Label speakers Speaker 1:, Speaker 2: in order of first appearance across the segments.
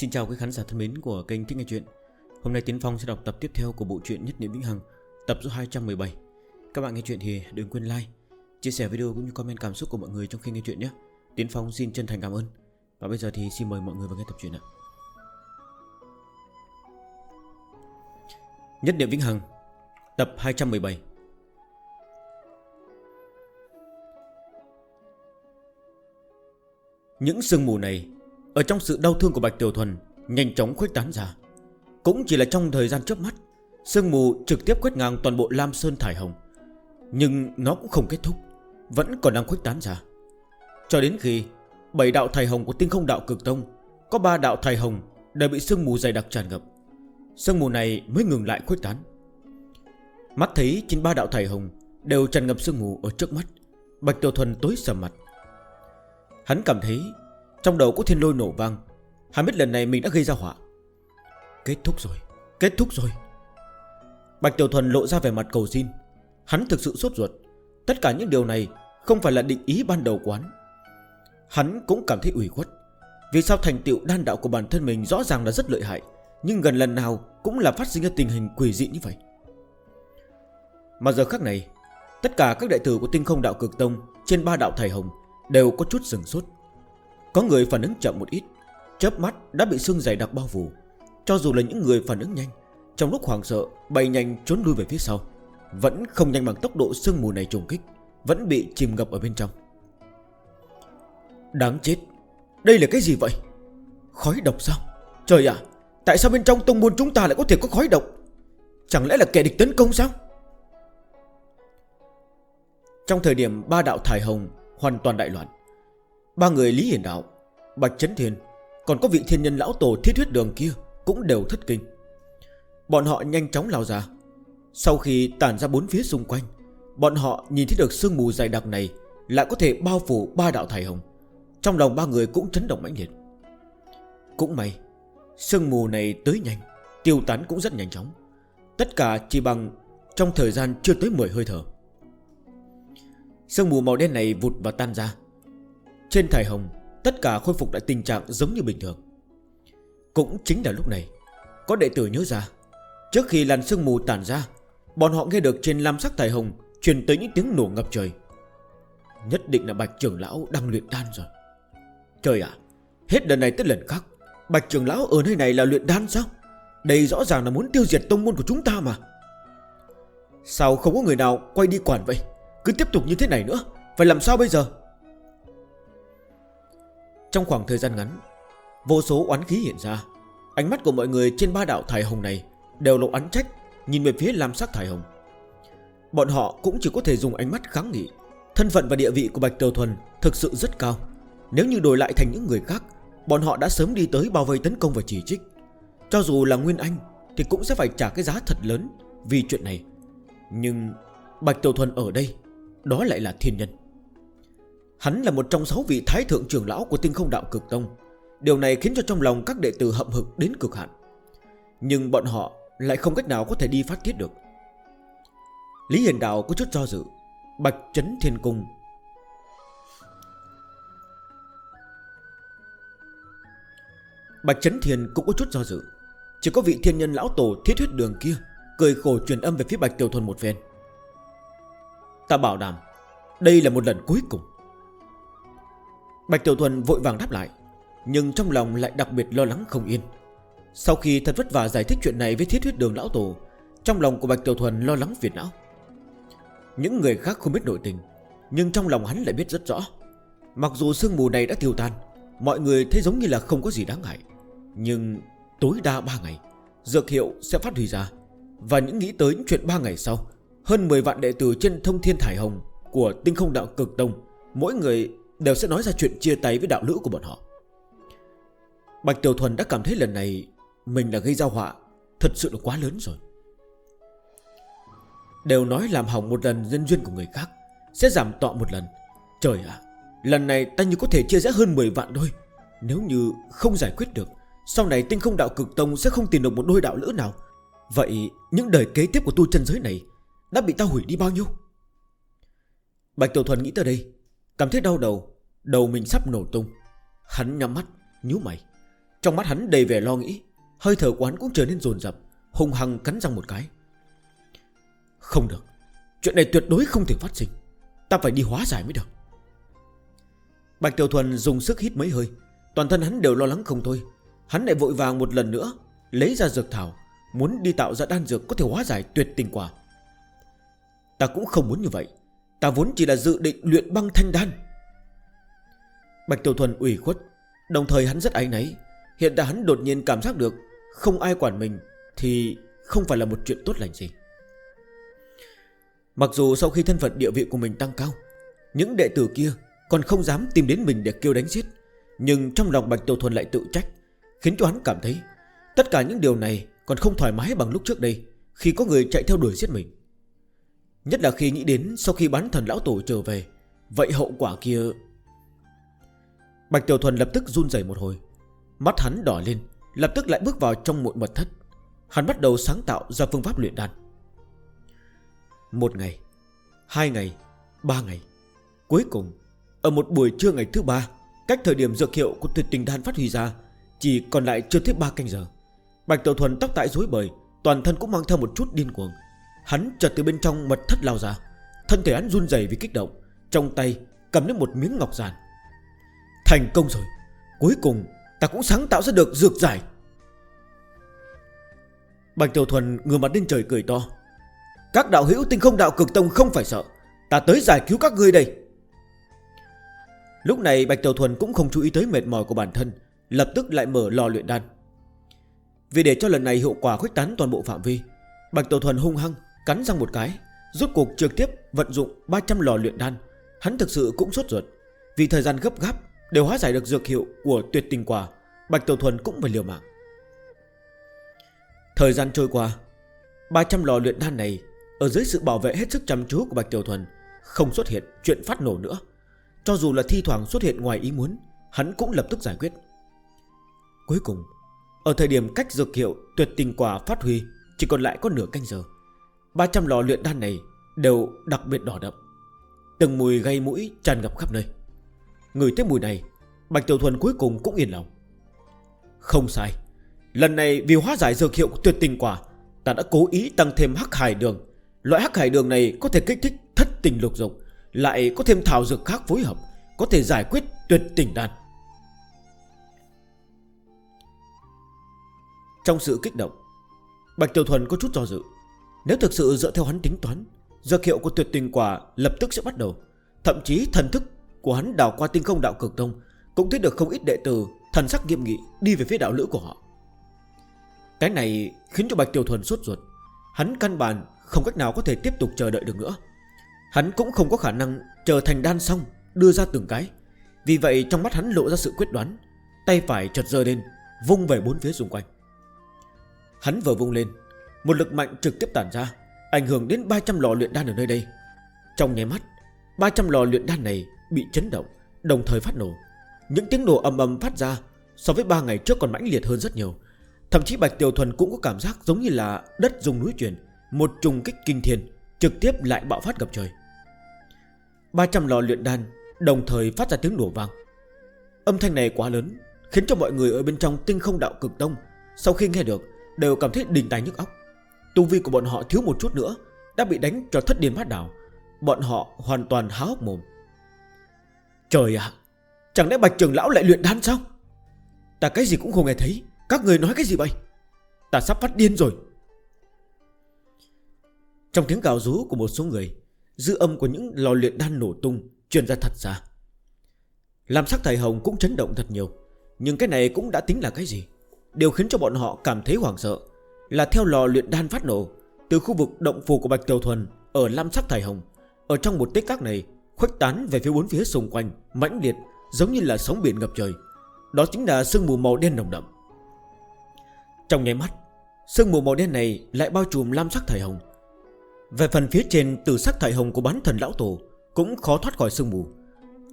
Speaker 1: Xin chào quý khán giả thân mến của kênh Thích Nghe Chuyện. Hôm nay Tiến Phong sẽ đọc tập tiếp theo của bộ truyện Nhất Niệm Vĩnh Hằng, Tập số 217 Các bạn nghe chuyện thì đừng quên like, Chia sẻ video cũng như comment cảm xúc của mọi người trong khi nghe chuyện nhé. Tiến Phong xin chân thành cảm ơn. Và bây giờ thì xin mời mọi người vào nghe tập truyện ạ. Nhất Niệm Vĩnh Hằng, Tập 217 Những sương mù này ở trong sự đau thương của Bạch Tiểu Thuần, Nhanh chóng khuếch tán ra. Cũng chỉ là trong thời gian chớp mắt, Sương mù trực tiếp quét ngang toàn bộ Lam Sơn Thải Hồng. Nhưng nó cũng không kết thúc, Vẫn còn đang khuếch tán ra. Cho đến khi Bảy đạo Thải Hồng của tinh không đạo cực tông, Có ba đạo Thải Hồng đều bị sương mù dày đặc tràn ngập. Sương mù này mới ngừng lại khuếch tán. Mắt thấy trên ba đạo Thải Hồng Đều tràn ngập sương mù ở trước mắt, Bạch Tiểu Thuần tối sầm mặt. Hắn cảm thấy trong đầu có thiên lôi nổ vang. Hắn biết lần này mình đã gây ra họa. Kết thúc rồi, Kết thúc rồi. Bạch Tiểu Thuần lộ ra về mặt cầu xin. Hắn thực sự sốt ruột. Tất cả những điều này không phải là định ý ban đầu quán. Hắn cũng cảm thấy ủy khuất. Vì sao thành tựu đan đạo của bản thân mình rõ ràng là rất lợi hại, Nhưng gần lần nào cũng là phát sinh ra tình hình quỷ dị như vậy? Mà giờ khác này, Tất cả các đại tử của tinh không đạo cực tông Trên ba đạo thầy hồng Đều có chút sừng sốt. Có người phản ứng chậm một ít, Chớp mắt đã bị sương dày đặc bao phủ. Cho dù là những người phản ứng nhanh, Trong lúc hoảng sợ, bay nhanh trốn lui về phía sau, Vẫn không nhanh bằng tốc độ sương mù này trùng kích, Vẫn bị chìm ngập ở bên trong. Đáng chết, Đây là cái gì vậy? Khói độc sao? Trời ạ, Tại sao bên trong tông môn chúng ta lại có thể có khói độc? Chẳng lẽ là kẻ địch tấn công sao? Trong thời điểm ba đạo thải hồng Hoàn toàn đại loạn Ba người Lý Hiển Đạo, Bạch Trấn Thiên, Còn có vị thiên nhân lão tổ thiết huyết đường kia Cũng đều thất kinh. Bọn họ nhanh chóng lao ra. Sau khi tản ra bốn phía xung quanh, Bọn họ nhìn thấy được sương mù dày đặc này Lại có thể bao phủ ba đạo thải hồng. Trong lòng ba người cũng chấn động mãnh liệt. Cũng may, Sương mù này tới nhanh, Tiêu tán cũng rất nhanh chóng. Tất cả chỉ bằng trong thời gian chưa tới 10 hơi thở. Sương mù màu đen này vụt và tan ra trên thải hồng, Tất cả khôi phục lại tình trạng giống như bình thường. Cũng chính là lúc này, Có đệ tử nhớ ra, Trước khi làn sương mù tản ra, Bọn họ nghe được trên lam sắc thải hồng Truyền tới những tiếng nổ ngập trời. Nhất định là bạch trưởng lão đang luyện đan rồi. Trời ạ, Hết lần này tới lần khác, Bạch trưởng lão ở nơi này là luyện đan sao? Đây rõ ràng là muốn tiêu diệt tông môn của chúng ta mà. Sao không có người nào quay đi quản vậy? Cứ tiếp tục như thế này nữa, Phải làm sao bây giờ? Trong khoảng thời gian ngắn, Vô số oán khí hiện ra. Ánh mắt của mọi người trên ba đạo thải hồng này Đều lộ án trách, Nhìn về phía lam sắc thải hồng. Bọn họ cũng chỉ có thể dùng ánh mắt kháng nghị. Thân phận và địa vị của Bạch Tiểu Thuần Thực sự rất cao. Nếu như đổi lại thành những người khác, Bọn họ đã sớm đi tới bao vây tấn công và chỉ trích. Cho dù là Nguyên Anh Thì cũng sẽ phải trả cái giá thật lớn Vì chuyện này. Nhưng Bạch Tiểu Thuần ở đây, Đó lại là thiên nhân. Hắn là một trong sáu vị thái thượng trưởng lão của tinh không đạo cực tông. Điều này khiến cho trong lòng các đệ tử hậm hực đến cực hạn. Nhưng bọn họ lại không cách nào có thể đi phát tiết được. Lý Hiền Đạo có chút do dự. Bạch Trấn Thiên Cung. Bạch Trấn Thiên cũng có chút do dự. Chỉ có vị thiên nhân lão tổ thiết huyết đường kia Cười khổ truyền âm về phía Bạch Tiểu Thuần một phen. Ta bảo đảm, Đây là một lần cuối cùng. Bạch Tiểu Thuần vội vàng đáp lại, Nhưng trong lòng lại đặc biệt lo lắng không yên. Sau khi thật vất vả giải thích chuyện này với thiết huyết đường lão tổ, Trong lòng của Bạch Tiểu Thuần lo lắng phiền não. Những người khác không biết nội tình, Nhưng trong lòng hắn lại biết rất rõ. Mặc dù sương mù này đã tiêu tan, Mọi người thấy giống như là không có gì đáng ngại, Nhưng tối đa 3 ngày, Dược hiệu sẽ phát huy ra. Và những nghĩ tới những chuyện 3 ngày sau, Hơn 10 vạn đệ tử trên thông thiên thải hồng Của tinh không đạo cực tông, Mỗi người Đều sẽ nói ra chuyện chia tay với đạo lữ của bọn họ. Bạch Tiểu Thuần đã cảm thấy lần này Mình là gây ra họa Thật sự là quá lớn rồi. Đều nói làm hỏng một lần nhân duyên của người khác Sẽ giảm tọ một lần. Trời ạ, Lần này ta như có thể chia rẽ hơn 10 vạn đôi. Nếu như không giải quyết được, Sau này tinh không đạo cực tông sẽ không tìm được một đôi đạo lữ nào. Vậy những đời kế tiếp của tu chân giới này Đã bị ta hủy đi bao nhiêu? Bạch Tiểu Thuần nghĩ tới đây, Cảm thấy đau đầu. Đầu mình sắp nổ tung. Hắn nhắm mắt, nhú mày. Trong mắt hắn đầy vẻ lo nghĩ Hơi thở của hắn cũng trở nên dồn dập Hùng hăng cắn răng một cái. Không được, chuyện này tuyệt đối không thể phát sinh. Ta phải đi hóa giải mới được. Bạch Tiểu Thuần dùng sức hít mấy hơi. Toàn thân hắn đều lo lắng không thôi. Hắn lại vội vàng một lần nữa Lấy ra dược thảo Muốn đi tạo ra đan dược có thể hóa giải tuyệt tình quả. Ta cũng không muốn như vậy. Ta vốn chỉ là dự định luyện băng thanh đan. Bạch Tiểu Thuần ủy khuất. Đồng thời hắn rất áy náy. Hiện tại hắn đột nhiên cảm giác được Không ai quản mình Thì không phải là một chuyện tốt lành gì. Mặc dù sau khi thân phận địa vị của mình tăng cao, Những đệ tử kia còn không dám tìm đến mình để kêu đánh giết. Nhưng trong lòng Bạch Tiểu Thuần lại tự trách, Khiến cho hắn cảm thấy Tất cả những điều này còn không thoải mái bằng lúc trước đây Khi có người chạy theo đuổi giết mình. Nhất là khi nghĩ đến sau khi bán thần lão tổ trở về, Vậy hậu quả kia Bạch Tiểu Thuần lập tức run rẩy một hồi. Mắt hắn đỏ lên, Lập tức lại bước vào trong một mật thất. Hắn bắt đầu sáng tạo ra phương pháp luyện đan. Một ngày, Hai ngày, Ba ngày. Cuối cùng, Ở một buổi trưa ngày thứ ba, Cách thời điểm dược hiệu của tuyệt tình đan phát huy ra, Chỉ còn lại chưa tới ba canh giờ. Bạch Tiểu Thuần tóc tại rối bời, Toàn thân cũng mang theo một chút điên cuồng. Hắn chợt từ bên trong mật thất lao ra. Thân thể hắn run dày vì kích động, Trong tay cầm đến một miếng ngọc giản. Thành công rồi. Cuối cùng, ta cũng sáng tạo ra được dược giải. Bạch Tiểu Thuần ngừa mặt lên trời cười to. Các đạo hữu tinh không đạo cực tông không phải sợ. Ta tới giải cứu các ngươi đây. Lúc này Bạch Tiểu Thuần cũng không chú ý tới mệt mỏi của bản thân, Lập tức lại mở lò luyện đan. Vì để cho lần này hiệu quả khuếch tán toàn bộ phạm vi, Bạch Tiểu Thuần hung hăng, Cắn răng một cái, Rốt cuộc trực tiếp vận dụng 300 lò luyện đan. Hắn thực sự cũng sốt ruột, Vì thời gian gấp gáp Đều hóa giải được dược hiệu của tuyệt tình quả, Bạch Tiểu Thuần cũng phải liều mạng. Thời gian trôi qua 300 lò luyện đan này Ở dưới sự bảo vệ hết sức chăm chú của Bạch Tiểu Thuần Không xuất hiện chuyện phát nổ nữa. Cho dù là thi thoảng xuất hiện ngoài ý muốn, Hắn cũng lập tức giải quyết. Cuối cùng, Ở thời điểm cách dược hiệu tuyệt tình quả phát huy Chỉ còn lại có nửa canh giờ 300 lò luyện đan này đều đặc biệt đỏ đậm. Từng mùi gây mũi tràn ngập khắp nơi. Người thấy mùi này, Bạch Tiểu Thuần cuối cùng cũng yên lòng. Không sai, Lần này vì hóa giải dược hiệu tuyệt tình quả, Ta đã cố ý tăng thêm hắc hải đường. Loại hắc hải đường này có thể kích thích thất tình lục dục, Lại có thêm thảo dược khác phối hợp, Có thể giải quyết tuyệt tình đan. Trong sự kích động, Bạch Tiểu Thuần có chút do dự. Nếu thực sự dựa theo hắn tính toán, Dược hiệu của tuyệt tình quả lập tức sẽ bắt đầu, Thậm chí thần thức của hắn đào qua tinh không đạo cực tông, Cũng thấy được không ít đệ tử, Thần sắc nghiêm nghị, đi về phía đạo lữ của họ. Cái này khiến cho Bạch Tiểu Thuần suốt ruột. Hắn căn bản không cách nào có thể tiếp tục chờ đợi được nữa. Hắn cũng không có khả năng chờ thành đan xong Đưa ra từng cái. Vì vậy trong mắt hắn lộ ra sự quyết đoán, Tay phải chợt rơi lên, Vung về bốn phía xung quanh. Hắn vừa vung lên, Một lực mạnh trực tiếp tản ra, Ảnh hưởng đến 300 lò luyện đan ở nơi đây. Trong nháy mắt 300 lò luyện đan này Bị chấn động, Đồng thời phát nổ. Những tiếng nổ ầm ầm phát ra So với 3 ngày trước còn mãnh liệt hơn rất nhiều. Thậm chí Bạch Tiểu Thuần cũng có cảm giác giống như là Đất dùng núi chuyển, Một trùng kích kinh thiên, Trực tiếp lại bạo phát gặp trời. 300 lò luyện đan Đồng thời phát ra tiếng nổ vang. Âm thanh này quá lớn, Khiến cho mọi người ở bên trong tinh không đạo cực tông Sau khi nghe được Đều cảm thấy đình tài nhức óc. Tu vi của bọn họ thiếu một chút nữa, Đã bị đánh cho thất điên mát đảo. Bọn họ hoàn toàn há hốc mồm. Trời ạ, Chẳng lẽ bạch trưởng lão lại luyện đan sao? Ta cái gì cũng không nghe thấy, Các người nói cái gì vậy? Ta sắp phát điên rồi. Trong tiếng gào rú của một số người, Dư âm của những lò luyện đan nổ tung Truyền ra thật xa. Làm sắc thầy Hồng cũng chấn động thật nhiều, Nhưng cái này cũng đã tính là cái gì? Điều khiến cho bọn họ cảm thấy hoảng sợ Là theo lò luyện đan phát nổ Từ khu vực động phù của Bạch Tiểu Thuần Ở Lam Sắc Thải Hồng, Ở trong một tích tắc này Khuếch tán về phía bốn phía xung quanh, Mãnh liệt, giống như là sóng biển ngập trời. Đó chính là sương mù màu đen nồng đậm. Trong nháy mắt, Sương mù màu đen này lại bao trùm lam sắc thải hồng. Về phần phía trên, từ sắc thải hồng của bán thần lão tổ Cũng khó thoát khỏi sương mù.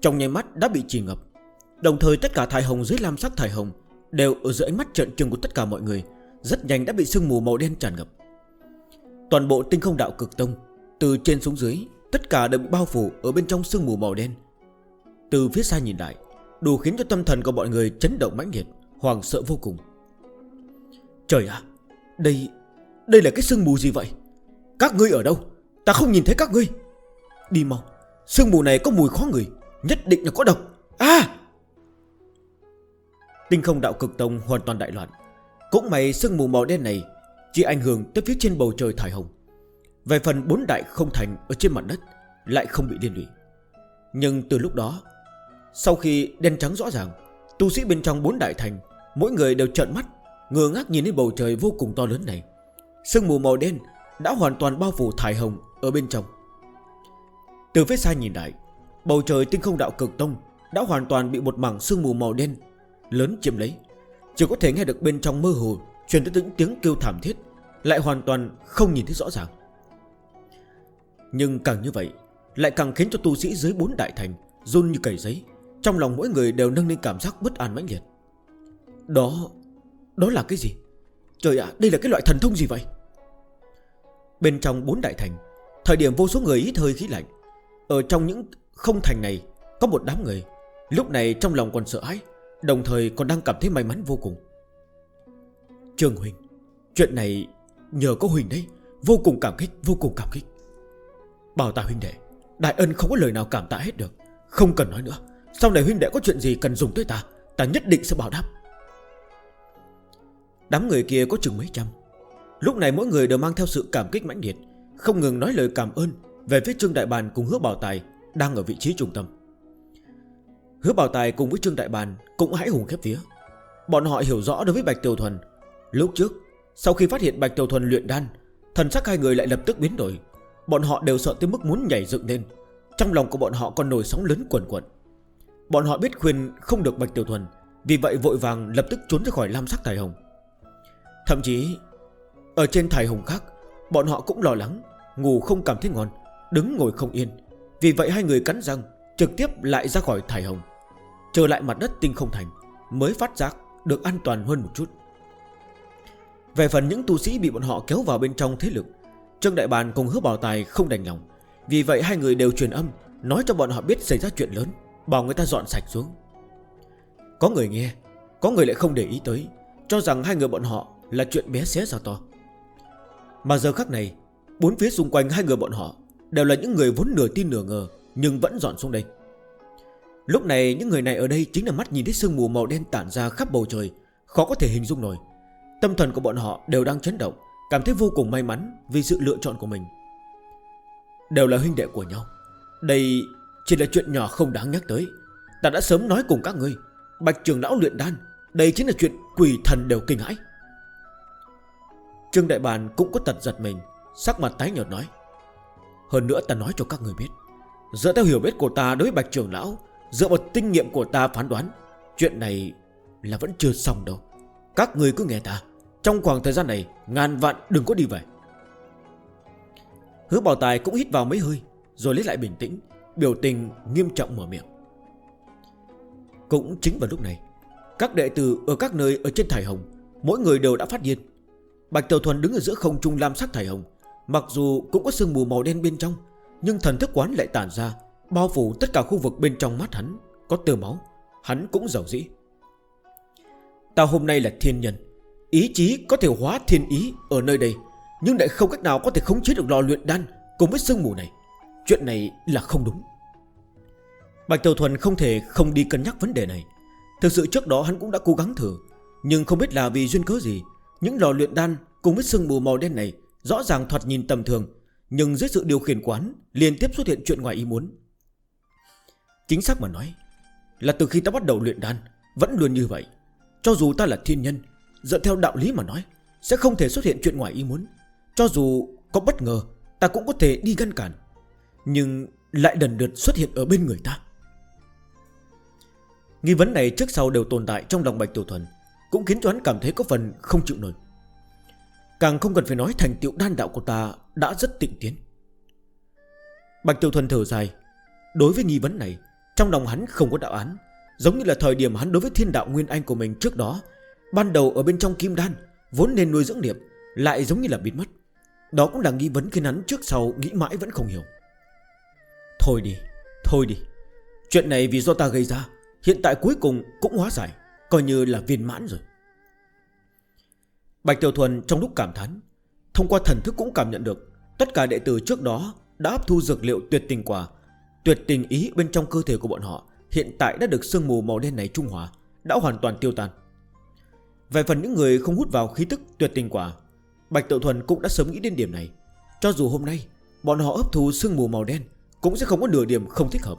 Speaker 1: Trong nháy mắt đã bị trì ngập. Đồng thời tất cả thải hồng dưới lam sắc thải hồng Đều ở giữa ánh mắt trận trừng của tất cả mọi người, Rất nhanh đã bị sương mù màu đen tràn ngập. Toàn bộ tinh không đạo cực tông, Từ trên xuống dưới Tất cả đều bị bao phủ ở bên trong sương mù màu đen. Từ phía xa nhìn lại, Đủ khiến cho tâm thần của mọi người chấn động mãnh liệt Hoàng sợ vô cùng. Trời ạ, Đây Đây là cái sương mù gì vậy? Các ngươi ở đâu? Ta không nhìn thấy các ngươi. Đi mau, Sương mù này có mùi khó người Nhất định là có độc. À! Tinh không đạo cực tông hoàn toàn đại loạn. Cũng may sương mù màu đen này Chỉ ảnh hưởng tới phía trên bầu trời thải hồng. Về phần bốn đại không thành Ở trên mặt đất Lại không bị liên lụy. Nhưng từ lúc đó, Sau khi đen trắng rõ ràng, Tu sĩ bên trong bốn đại thành, Mỗi người đều trợn mắt Ngừa ngác nhìn đến bầu trời vô cùng to lớn này. Sương mù màu đen Đã hoàn toàn bao phủ thải hồng ở bên trong. Từ phía xa nhìn lại, Bầu trời tinh không đạo cực tông Đã hoàn toàn bị một mảng sương mù màu đen Lớn chiếm lấy. Chỉ có thể nghe được bên trong mơ hồ Truyền tới những tiếng kêu thảm thiết, Lại hoàn toàn không nhìn thấy rõ ràng. Nhưng càng như vậy, Lại càng khiến cho tu sĩ dưới bốn đại thành Run như cầy giấy. Trong lòng mỗi người đều nâng lên cảm giác bất an mãnh liệt. Đó Đó là cái gì? Trời ạ, đây là cái loại thần thông gì vậy? Bên trong bốn đại thành, Thời điểm vô số người ít hơi khí lạnh. Ở trong những không thành này, Có một đám người. Lúc này trong lòng còn sợ hãi, Đồng thời còn đang cảm thấy may mắn vô cùng. Trương Huỳnh, Chuyện này nhờ có Huỳnh đấy. Vô cùng cảm kích, Vô cùng cảm kích. Bảo tà huynh đệ, Đại ân không có lời nào cảm tạ hết được. Không cần nói nữa. Sau này huynh đệ có chuyện gì cần dùng tới ta Ta nhất định sẽ bảo đáp. Đám người kia có chừng mấy trăm. Lúc này mỗi người đều mang theo sự cảm kích mãnh liệt, Không ngừng nói lời cảm ơn Về phía Trương Đại Bàn cùng Hứa Bảo Tài Đang ở vị trí trung tâm. Hứa Bảo Tài cùng với Trương Đại Bàn Cũng hãy hùng khép vía. Bọn họ hiểu rõ đối với Bạch Tiểu Thuần. Lúc trước, Sau khi phát hiện Bạch Tiểu Thuần luyện đan, Thần sắc hai người lại lập tức biến đổi. Bọn họ đều sợ tới mức muốn nhảy dựng lên. Trong lòng của bọn họ còn nổi sóng lớn quẩn quẩn Bọn họ biết khuyên không được Bạch Tiểu Thuần, Vì vậy vội vàng lập tức trốn ra khỏi lam sắc thải hồng. Thậm chí, Ở trên thải hồng khác, Bọn họ cũng lo lắng, Ngủ không cảm thấy ngon, Đứng ngồi không yên. Vì vậy hai người cắn răng, Trực tiếp lại ra khỏi thải hồng. Trở lại mặt đất tinh không thành, Mới phát giác được an toàn hơn một chút. Về phần những tu sĩ bị bọn họ kéo vào bên trong thế lực Trương Đại Bàn cùng hứa bảo tài không đành lòng. Vì vậy hai người đều truyền âm, Nói cho bọn họ biết xảy ra chuyện lớn, Bảo người ta dọn sạch xuống. Có người nghe, Có người lại không để ý tới, Cho rằng hai người bọn họ là chuyện bé xé ra to. Mà giờ khắc này, Bốn phía xung quanh hai người bọn họ Đều là những người vốn nửa tin nửa ngờ, Nhưng vẫn dọn xuống đây. Lúc này, những người này ở đây chính là mắt nhìn thấy sương mù màu đen tản ra khắp bầu trời, Khó có thể hình dung nổi. Tâm thần của bọn họ đều đang chấn động. Cảm thấy vô cùng may mắn Vì sự lựa chọn của mình. Đều là huynh đệ của nhau. Đây chỉ là chuyện nhỏ không đáng nhắc tới. Ta đã sớm nói cùng các ngươi, Bạch trường lão luyện đan, Đây chính là chuyện quỷ thần đều kinh hãi. Trương Đại Bàn cũng có tật giật mình, Sắc mặt tái nhợt nói. Hơn nữa ta nói cho các người biết, Dựa theo hiểu biết của ta đối với Bạch Trường Lão, Dựa vào kinh nghiệm của ta phán đoán, Chuyện này là vẫn chưa xong đâu. Các người cứ nghe ta. Trong khoảng thời gian này, Ngàn vạn đừng có đi về. Hứa bảo tài cũng hít vào mấy hơi, Rồi lấy lại bình tĩnh, Biểu tình nghiêm trọng mở miệng. Cũng chính vào lúc này, Các đệ tử ở các nơi ở trên Thải Hồng, Mỗi người đều đã phát hiện Bạch Tiểu Thuần đứng ở giữa không trung lam sắc Thải Hồng, Mặc dù cũng có sương mù màu đen bên trong, Nhưng thần thức quán lại tản ra, Bao phủ tất cả khu vực bên trong mắt hắn, Có tơ máu, Hắn cũng giàu dĩ. Ta hôm nay là thiên nhân Ý chí có thể hóa thiên ý ở nơi đây, Nhưng lại không cách nào có thể khống chế được lò luyện đan Cùng với sương mù này. Chuyện này là không đúng. Bạch Tiểu Thuần không thể không đi cân nhắc vấn đề này. Thực sự trước đó hắn cũng đã cố gắng thử, Nhưng không biết là vì duyên cớ gì, Những lò luyện đan cùng với sương mù màu đen này Rõ ràng thoạt nhìn tầm thường, Nhưng dưới sự điều khiển quán Liên tiếp xuất hiện chuyện ngoài ý muốn. Chính xác mà nói, Là từ khi ta bắt đầu luyện đan, Vẫn luôn như vậy. Cho dù ta là thiên nhân Dựa theo đạo lý mà nói, Sẽ không thể xuất hiện chuyện ngoài ý muốn. Cho dù có bất ngờ, Ta cũng có thể đi ngăn cản, Nhưng lại đần đượt xuất hiện ở bên người ta. Nghi vấn này trước sau đều tồn tại trong lòng Bạch Tiểu Thuần, Cũng khiến cho hắn cảm thấy có phần không chịu nổi. Càng không cần phải nói thành tựu đan đạo của ta đã rất tịnh tiến. Bạch Tiểu Thuần thở dài, Đối với nghi vấn này, Trong lòng hắn không có đạo án, Giống như là thời điểm hắn đối với thiên đạo nguyên anh của mình trước đó Ban đầu ở bên trong kim đan, Vốn nên nuôi dưỡng niệm, Lại giống như là biến mất. Đó cũng là nghi vấn khiến hắn trước sau nghĩ mãi vẫn không hiểu. Thôi đi Thôi đi. Chuyện này vì do ta gây ra, Hiện tại cuối cùng cũng hóa giải, Coi như là viên mãn rồi. Bạch Tiểu Thuần trong lúc cảm thán, Thông qua thần thức cũng cảm nhận được, Tất cả đệ tử trước đó đã hấp thu dược liệu tuyệt tình quả, Tuyệt tình ý bên trong cơ thể của bọn họ Hiện tại đã được sương mù màu đen này trung hòa, Đã hoàn toàn tiêu tan. Về phần những người không hút vào khí tức tuyệt tình quả, Bạch Tự Thuần cũng đã sớm nghĩ đến điểm này. Cho dù hôm nay, Bọn họ ấp thù sương mù màu đen Cũng sẽ không có nửa điểm không thích hợp.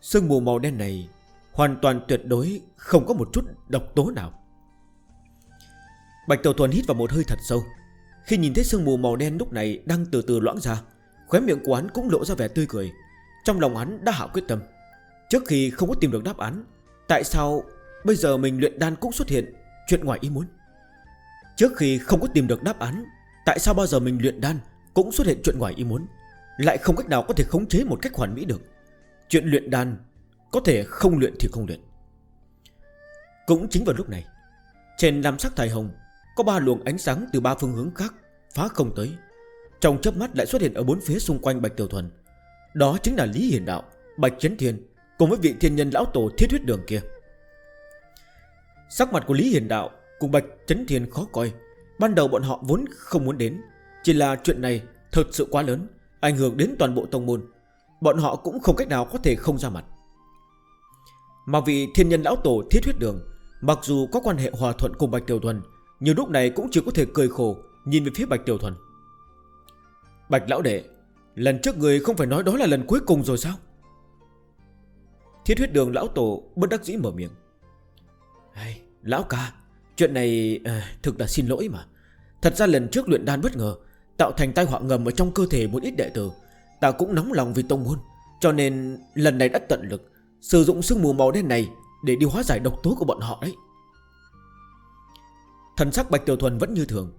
Speaker 1: Sương mù màu đen này Hoàn toàn tuyệt đối Không có một chút độc tố nào. Bạch Tiểu Thuần hít vào một hơi thật sâu. Khi nhìn thấy sương mù màu đen lúc này Đang từ từ loãng ra, Khóe miệng của hắn cũng lộ ra vẻ tươi cười. Trong lòng hắn đã hạ quyết tâm. Trước khi không có tìm được đáp án, Tại sao Bây giờ mình luyện đan cũng xuất hiện Chuyện ngoài ý muốn. Trước khi không có tìm được đáp án, Tại sao bao giờ mình luyện đan Cũng xuất hiện chuyện ngoài ý muốn? Lại không cách nào có thể khống chế một cách hoàn mỹ được. Chuyện luyện đan Có thể không luyện thì không luyện. Cũng chính vào lúc này, Trên lam sắc thải hồng, Có ba luồng ánh sáng từ ba phương hướng khác Phá không tới. Trong chớp mắt lại xuất hiện ở bốn phía xung quanh Bạch Tiểu Thuần. Đó chính là Lý Hiền Đạo, Bạch Chấn Thiên Cùng với vị thiên nhân lão tổ thiết huyết đường kia. Sắc mặt của Lý Hiền Đạo cùng Bạch Trấn Thiên khó coi. Ban đầu bọn họ vốn không muốn đến, Chỉ là chuyện này thật sự quá lớn, Ảnh hưởng đến toàn bộ tông môn. Bọn họ cũng không cách nào có thể không ra mặt. Mà vị thiên nhân lão tổ thiết huyết đường, Mặc dù có quan hệ hòa thuận cùng Bạch Tiểu Thuần, Nhưng lúc này cũng chỉ có thể cười khổ Nhìn về phía Bạch Tiểu Thuần. Bạch lão đệ, Lần trước người không phải nói đó là lần cuối cùng rồi sao? Thiết huyết đường lão tổ bất đắc dĩ mở miệng hey, Lão ca Chuyện này à, thực là xin lỗi mà. Thật ra lần trước luyện đan bất ngờ Tạo thành tai họa ngầm ở trong cơ thể một ít đệ tử Ta cũng nóng lòng vì tông môn Cho nên lần này đã tận lực Sử dụng sương mù màu đen này Để đi hóa giải độc tố của bọn họ đấy. Thần sắc Bạch Tiểu Thuần vẫn như thường.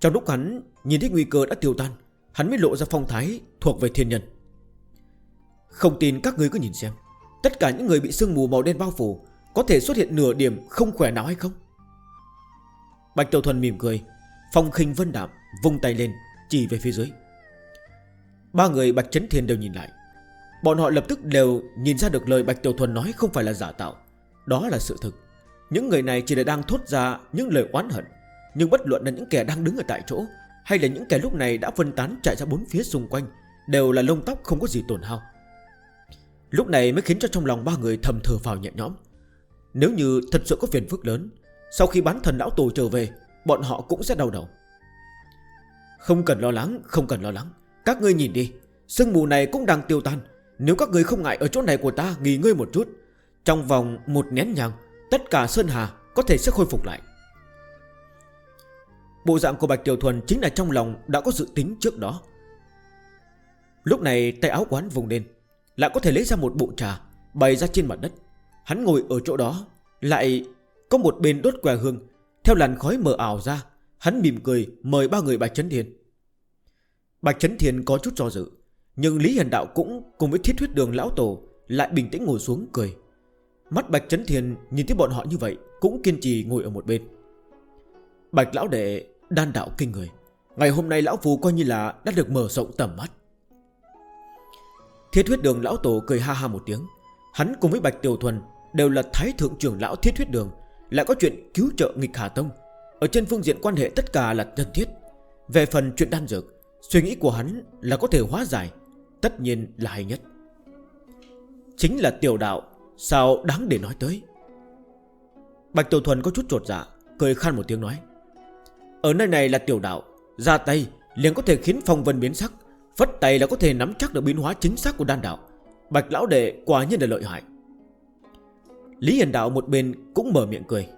Speaker 1: Trong lúc hắn nhìn thấy nguy cơ đã tiêu tan Hắn mới lộ ra phong thái thuộc về thiên nhân. Không tin các người cứ nhìn xem Tất cả những người bị sương mù màu đen bao phủ có thể xuất hiện nửa điểm không khỏe nào hay không? Bạch Tiểu Thuần mỉm cười, Phong khinh vân đạm Vung tay lên, chỉ về phía dưới. Ba người Bạch Trấn Thiên đều nhìn lại. Bọn họ lập tức đều nhìn ra được lời Bạch Tiểu Thuần nói không phải là giả tạo. Đó là sự thực. Những người này chỉ là đang thốt ra những lời oán hận, Nhưng bất luận là những kẻ đang đứng ở tại chỗ, Hay là những kẻ lúc này đã phân tán chạy ra bốn phía xung quanh, Đều là lông tóc không có gì tổn hao. Lúc này mới khiến cho trong lòng ba người thầm thờ vào nhẹ nhõm. Nếu như thật sự có phiền phức lớn, Sau khi bán thần lão tổ trở về, Bọn họ cũng sẽ đau đầu. Không cần lo lắng, Không cần lo lắng. Các ngươi nhìn đi, Sương mù này cũng đang tiêu tan. Nếu các ngươi không ngại ở chỗ này của ta, nghỉ ngơi một chút. Trong vòng một nén nhàng Tất cả Sơn Hà có thể sẽ khôi phục lại. Bộ dạng của Bạch Tiểu Thuần chính là trong lòng đã có dự tính trước đó. Lúc này tay áo quán vùng lên, Lại có thể lấy ra một bộ trà Bày ra trên mặt đất. Hắn ngồi ở chỗ đó, Lại có một bên đốt què hương. Theo làn khói mờ ảo ra, Hắn mỉm cười mời ba người Bạch Trấn thiền Bạch Trấn thiền có chút do dự, Nhưng Lý Hiền Đạo cũng cùng với thiết huyết đường lão tổ Lại bình tĩnh ngồi xuống cười. Mắt Bạch Trấn thiền nhìn thấy bọn họ như vậy Cũng kiên trì ngồi ở một bên. Bạch Lão Đệ, đan đạo kinh người. Ngày hôm nay Lão Phù coi như là đã được mở rộng tầm mắt. Thiết huyết đường Lão Tổ cười ha ha một tiếng. Hắn cùng với Bạch Tiểu Thuần Đều là thái thượng trưởng lão thiết huyết đường, Lại có chuyện cứu trợ nghịch Hà Tông. Ở trên phương diện quan hệ tất cả là thân thiết. Về phần chuyện đan dược, Suy nghĩ của hắn là có thể hóa giải, Tất nhiên là hay nhất. Chính là tiểu đạo, Sao đáng để nói tới? Bạch Tiểu Thuần có chút trột dạ Cười khan một tiếng nói, Ở nơi này là tiểu đạo, Ra tay liền có thể khiến phong vân biến sắc, Phất tay là có thể nắm chắc được biến hóa chính xác của đan đạo. Bạch Lão Đệ quả nhiên là lợi hại. Lý Hiền Đạo một bên cũng mở miệng cười.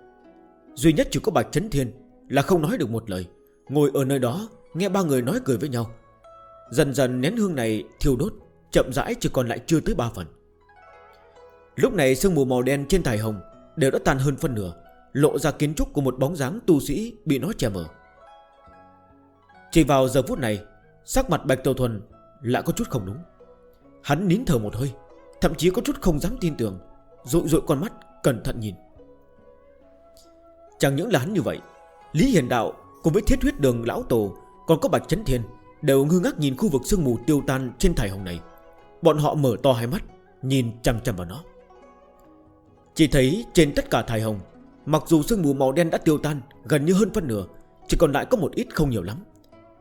Speaker 1: Duy nhất chỉ có Bạch Trấn Thiên Là không nói được một lời, Ngồi ở nơi đó, nghe ba người nói cười với nhau. Dần dần nén hương này thiêu đốt, Chậm rãi chỉ còn lại chưa tới ba phần. Lúc này sương mù màu đen trên thải hồng Đều đã tan hơn phân nửa, Lộ ra kiến trúc của một bóng dáng tu sĩ Bị nó che mờ. Chỉ vào giờ phút này, Sắc mặt Bạch Tiểu Thuần lại có chút không đúng. Hắn nín thở một hơi, Thậm chí có chút không dám tin tưởng rụi rụi con mắt, cẩn thận nhìn. Chẳng những là hắn như vậy, Lý Hiền Đạo cùng với thiết huyết đường Lão Tổ, Còn có Bạch Trấn Thiên Đều ngư ngác nhìn khu vực sương mù tiêu tan trên thải hồng này. Bọn họ mở to hai mắt, Nhìn chăm chăm vào nó. Chỉ thấy trên tất cả thải hồng, Mặc dù sương mù màu đen đã tiêu tan Gần như hơn phân nửa, Chỉ còn lại có một ít không nhiều lắm.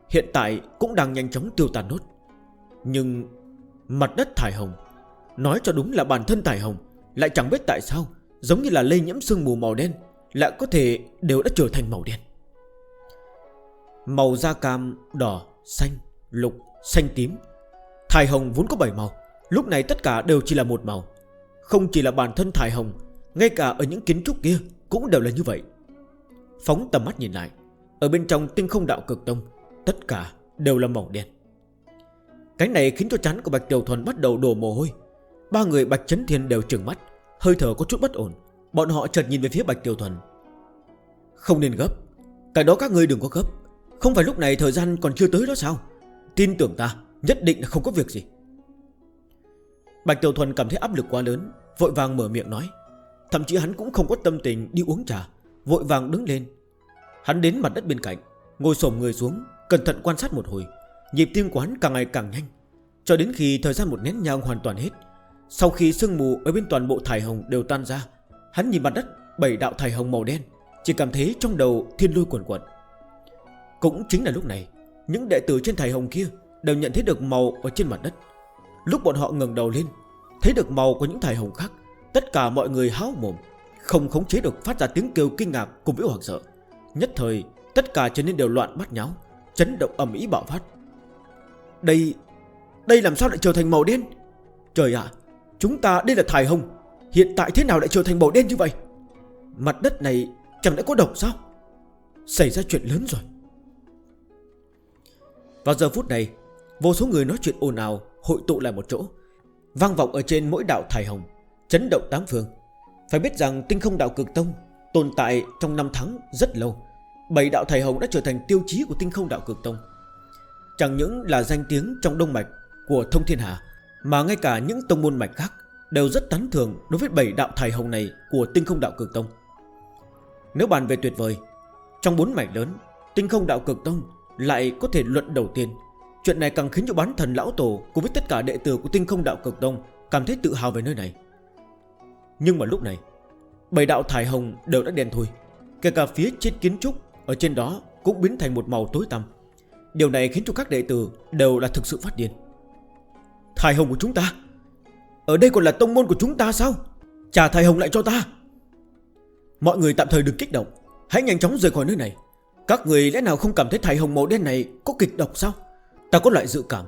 Speaker 1: Hiện tại cũng đang nhanh chóng tiêu tan nốt. Nhưng mặt đất thải hồng, Nói cho đúng là bản thân thải hồng lại chẳng biết tại sao Giống như là lây nhiễm sương mù màu đen Lại có thể đều đã trở thành màu đen. Màu da cam, đỏ, xanh, lục, xanh tím. Thải hồng vốn có 7 màu Lúc này tất cả đều chỉ là một màu. Không chỉ là bản thân thải hồng Ngay cả ở những kiến trúc kia Cũng đều là như vậy. Phóng tầm mắt nhìn lại Ở bên trong tinh không đạo cực tông Tất cả đều là màu đen. Cái này khiến cho chắn của Bạch Tiểu Thuần bắt đầu đổ mồ hôi. Ba người Bạch chấn Thiên đều trừng mắt, Hơi thở có chút bất ổn. Bọn họ chợt nhìn về phía Bạch tiêu Thuần. Không nên gấp, Cái đó các ngươi đừng có gấp. Không phải lúc này thời gian còn chưa tới đó sao? Tin tưởng ta, nhất định là không có việc gì. Bạch tiêu Thuần cảm thấy áp lực quá lớn, Vội vàng mở miệng nói. Thậm chí hắn cũng không có tâm tình đi uống trà, Vội vàng đứng lên. Hắn đến mặt đất bên cạnh, Ngồi sổm người xuống, Cẩn thận quan sát một hồi. Nhịp tim của hắn càng ngày càng nhanh, Cho đến khi thời gian một nén nhang hoàn toàn hết sau khi sương mù ở bên toàn bộ thải hồng đều tan ra, Hắn nhìn mặt đất bảy đạo thải hồng màu đen, Chỉ cảm thấy trong đầu thiên lôi quẩn quẩn Cũng chính là lúc này, Những đệ tử trên thải hồng kia Đều nhận thấy được màu ở trên mặt đất. Lúc bọn họ ngừng đầu lên, Thấy được màu của những thải hồng khác, Tất cả mọi người háo mồm, Không khống chế được phát ra tiếng kêu kinh ngạc cùng với hoàng sợ. Nhất thời, tất cả trở nên đều loạn bắt nháo Chấn động ẩm ý bạo phát. Đây Đây làm sao lại trở thành màu đen? Trời ạ Chúng ta đây là thải hồng. Hiện tại thế nào lại trở thành màu đen như vậy? Mặt đất này chẳng đã có độc sao? Xảy ra chuyện lớn rồi. Vào giờ phút này, Vô số người nói chuyện ồn ào, Hội tụ lại một chỗ. Vang vọng ở trên mỗi đạo thải hồng, Chấn động tám phương. Phải biết rằng tinh không đạo cực tông Tồn tại trong năm tháng rất lâu. Bảy đạo thải hồng đã trở thành tiêu chí của tinh không đạo cực tông. Chẳng những là danh tiếng trong đông mạch Của thông thiên hạ mà ngay cả những tông môn mạch khác Đều rất tán thường đối với bảy đạo thải hồng này Của tinh không đạo cực tông. Nếu bàn về tuyệt vời, Trong bốn mạch lớn, Tinh không đạo cực tông lại có thể luận đầu tiên. Chuyện này càng khiến cho bán thần lão tổ Cùng với tất cả đệ tử của tinh không đạo cực tông Cảm thấy tự hào về nơi này. Nhưng mà lúc này, Bảy đạo thải hồng đều đã đen thui Kể cả phía trên kiến trúc Ở trên đó cũng biến thành một màu tối tăm. Điều này khiến cho các đệ tử đều là thực sự phát điên. Thái Hồng của chúng ta? Ở đây còn là tông môn của chúng ta sao? Trả Thái Hồng lại cho ta. Mọi người tạm thời đừng kích động. Hãy nhanh chóng rời khỏi nơi này. Các người lẽ nào không cảm thấy Thái Hồng màu đen này có kịch độc sao? Ta có loại dự cảm.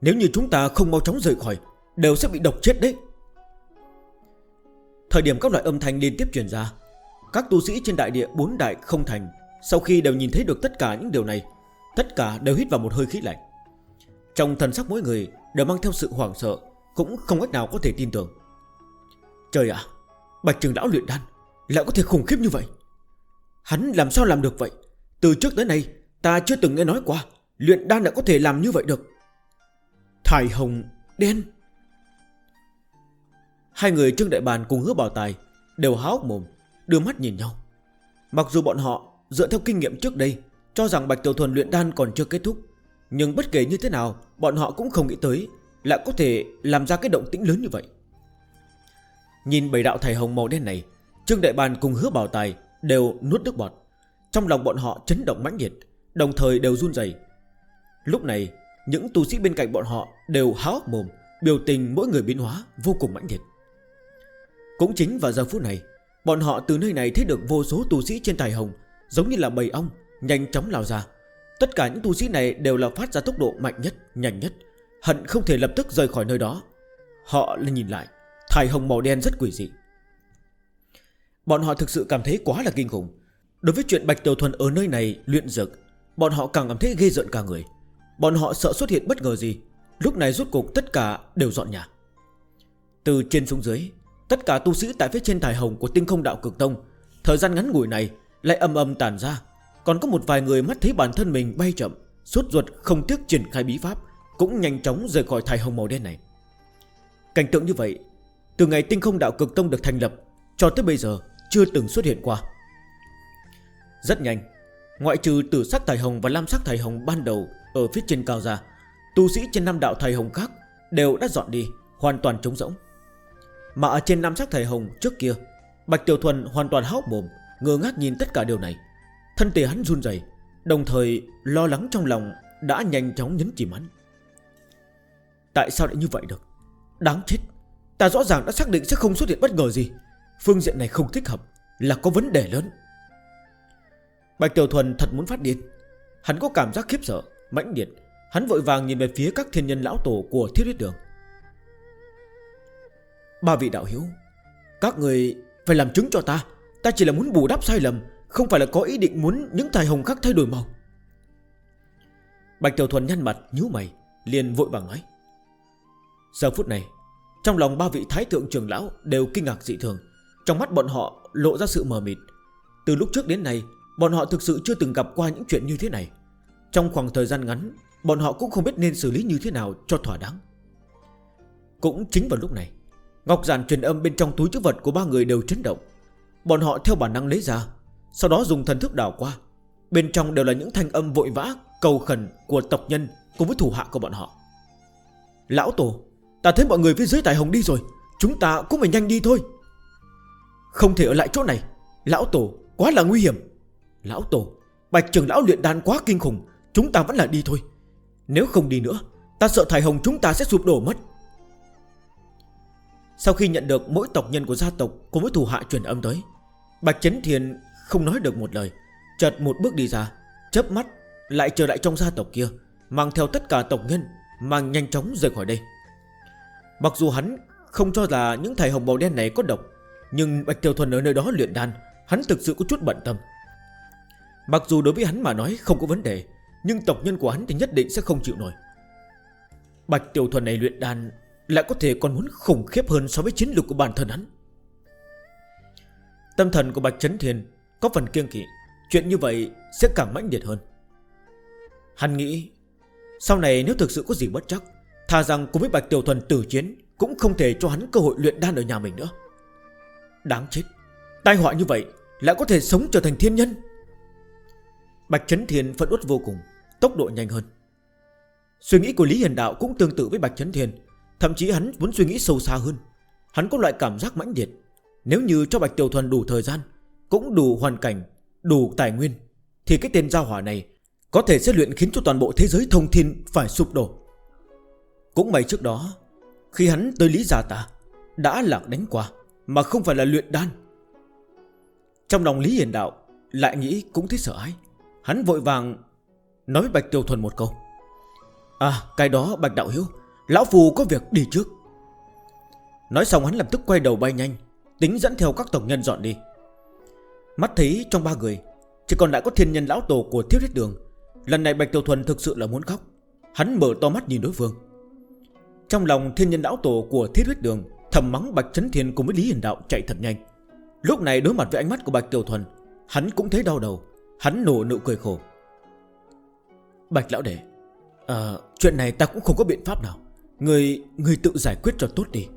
Speaker 1: Nếu như chúng ta không mau chóng rời khỏi, Đều sẽ bị độc chết đấy. Thời điểm các loại âm thanh liên tiếp truyền ra, Các tu sĩ trên đại địa bốn đại không thành, Sau khi đều nhìn thấy được tất cả những điều này, Tất cả đều hít vào một hơi khí lạnh. Trong thần sắc mỗi người Đều mang theo sự hoảng sợ, Cũng không cách nào có thể tin tưởng. Trời ạ, Bạch trường lão luyện đan, Lại có thể khủng khiếp như vậy. Hắn làm sao làm được vậy? Từ trước tới nay, ta chưa từng nghe nói qua, Luyện đan đã có thể làm như vậy được. Thải hồng đen. Hai người Trương Đại Bàn cùng hứa bảo tài Đều háo mồm, Đưa mắt nhìn nhau. Mặc dù bọn họ dựa theo kinh nghiệm trước đây, Cho rằng Bạch Tiểu Thuần luyện đan còn chưa kết thúc nhưng bất kể như thế nào, Bọn họ cũng không nghĩ tới Lại có thể làm ra cái động tĩnh lớn như vậy. Nhìn bầy đạo thầy hồng màu đen này, Trương Đại Bàn cùng hứa bảo tài Đều nuốt nước bọt. Trong lòng bọn họ chấn động mãnh nhiệt Đồng thời đều run dày Lúc này, những tu sĩ bên cạnh bọn họ Đều háo mồm, Biểu tình mỗi người biến hóa vô cùng mãnh nhiệt Cũng chính vào giờ phút này, Bọn họ từ nơi này thấy được vô số tu sĩ trên tài hồng, Giống như là bầy ong, Nhanh chóng lao ra. Tất cả những tu sĩ này đều là phát ra tốc độ mạnh nhất, nhanh nhất Hận không thể lập tức rời khỏi nơi đó. Họ lên nhìn lại Thải hồng màu đen rất quỷ dị. Bọn họ thực sự cảm thấy quá là kinh khủng. Đối với chuyện Bạch Tiểu Thuần ở nơi này luyện dược Bọn họ càng cảm thấy ghê giận cả người. Bọn họ sợ xuất hiện bất ngờ gì Lúc này rút cục tất cả đều dọn nhà. Từ trên xuống dưới Tất cả tu sĩ tại phía trên thải hồng của tinh không đạo cực tông Thời gian ngắn ngủi này Lại âm âm tàn ra. Còn có một vài người mắt thấy bản thân mình bay chậm Suốt ruột không tiếc triển khai bí pháp, Cũng nhanh chóng rời khỏi thai hồng màu đen này. Cảnh tượng như vậy, Từ ngày tinh không đạo cực tông được thành lập Cho tới bây giờ chưa từng xuất hiện qua. Rất nhanh, Ngoại trừ tử sắc thải hồng và lam sắc thải hồng ban đầu Ở phía trên cao ra, Tu sĩ trên năm đạo thải hồng khác Đều đã dọn đi, hoàn toàn trống rỗng. Mà ở trên năm sắc thải hồng trước kia, Bạch Tiểu Thuần hoàn toàn hóc mồm, Ngơ ngác nhìn tất cả điều này. Thân thể hắn run dày Đồng thời lo lắng trong lòng Đã nhanh chóng nhấn chìm hắn. Tại sao lại như vậy được? Đáng chết Ta rõ ràng đã xác định sẽ không xuất hiện bất ngờ gì. Phương diện này không thích hợp Là có vấn đề lớn. Bạch Tiểu Thuần thật muốn phát điên. Hắn có cảm giác khiếp sợ, mãnh liệt. Hắn vội vàng nhìn về phía các thiên nhân lão tổ của thiết huyết đường. Ba vị đạo hiếu Các người phải làm chứng cho ta. Ta chỉ là muốn bù đắp sai lầm không phải là có ý định muốn những thải hồng khác thay đổi màu Bạch Tiểu Thuần nhăn mặt nhú mày, liền vội vàng nói. Giờ phút này, Trong lòng ba vị thái thượng trưởng lão đều kinh ngạc dị thường. Trong mắt bọn họ lộ ra sự mờ mịt. Từ lúc trước đến nay, Bọn họ thực sự chưa từng gặp qua những chuyện như thế này. Trong khoảng thời gian ngắn, Bọn họ cũng không biết nên xử lý như thế nào cho thỏa đáng. Cũng chính vào lúc này, Ngọc giản truyền âm bên trong túi chữ vật của ba người đều chấn động. Bọn họ theo bản năng lấy ra sau đó dùng thần thức đảo qua. Bên trong đều là những thanh âm vội vã, Cầu khẩn của tộc nhân Cùng với thủ hạ của bọn họ. Lão Tổ, Ta thấy mọi người phía dưới Tài Hồng đi rồi, Chúng ta cũng phải nhanh đi thôi. Không thể ở lại chỗ này, Lão Tổ, quá là nguy hiểm. Lão Tổ, Bạch trưởng lão luyện đan quá kinh khủng, Chúng ta vẫn là đi thôi. Nếu không đi nữa, Ta sợ thải Hồng chúng ta sẽ sụp đổ mất. Sau khi nhận được mỗi tộc nhân của gia tộc Cùng với thủ hạ truyền âm tới, Bạch Chấn Thiền không nói được một lời. Chợt một bước đi ra, Chớp mắt, lại trở lại trong gia tộc kia, Mang theo tất cả tộc nhân, mang nhanh chóng rời khỏi đây. Mặc dù hắn không cho là những thầy hồng màu đen này có độc, Nhưng Bạch Tiểu Thuần ở nơi đó luyện đan, Hắn thực sự có chút bận tâm. Mặc dù đối với hắn mà nói không có vấn đề, Nhưng tộc nhân của hắn thì nhất định sẽ không chịu nổi. Bạch Tiểu Thuần này luyện đan Lại có thể còn muốn khủng khiếp hơn so với chiến lược của bản thân hắn. Tâm thần của Bạch Trấn Thiền có phần kiêng kỵ, Chuyện như vậy sẽ càng mãnh liệt hơn. Hắn nghĩ, Sau này nếu thực sự có gì bất chắc, tha rằng cùng với Bạch Tiểu Thuần tử chiến Cũng không thể cho hắn cơ hội luyện đan ở nhà mình nữa. Đáng chết, Tai họa như vậy lại có thể sống trở thành thiên nhân? Bạch chấn Thiên phẫn út vô cùng, Tốc độ nhanh hơn. Suy nghĩ của Lý Hiền Đạo cũng tương tự với Bạch chấn Thiên, Thậm chí hắn muốn suy nghĩ sâu xa hơn. Hắn có loại cảm giác mãnh liệt, Nếu như cho Bạch Tiểu Thuần đủ thời gian cũng đủ hoàn cảnh Đủ tài nguyên Thì cái tên giao hỏa này Có thể sẽ luyện khiến cho toàn bộ thế giới thông thiên phải sụp đổ. Cũng may trước đó Khi hắn tới Lý Gia Tà Đã lạc đánh qua Mà không phải là luyện đan. Trong lòng Lý Hiền Đạo Lại nghĩ cũng thấy sợ ai, Hắn vội vàng Nói với Bạch Tiêu Thuần một câu. À cái đó Bạch Đạo Hiếu Lão Phù có việc đi trước. Nói xong hắn lập tức quay đầu bay nhanh Tính dẫn theo các tổng nhân dọn đi. Mắt thấy trong ba người Chỉ còn lại có thiên nhân lão tổ của thiếp thiết đường. Lần này Bạch Tiểu Thuần thực sự là muốn khóc. Hắn mở to mắt nhìn đối phương. Trong lòng thiên nhân lão tổ của thiết huyết đường Thầm mắng Bạch Trấn Thiên cùng với Lý Hiền Đạo chạy thật nhanh. Lúc này đối mặt với ánh mắt của Bạch Tiểu Thuần Hắn cũng thấy đau đầu. Hắn nổ nụ cười khổ. Bạch lão đệ à, Chuyện này ta cũng không có biện pháp nào. Người, người tự giải quyết cho tốt đi.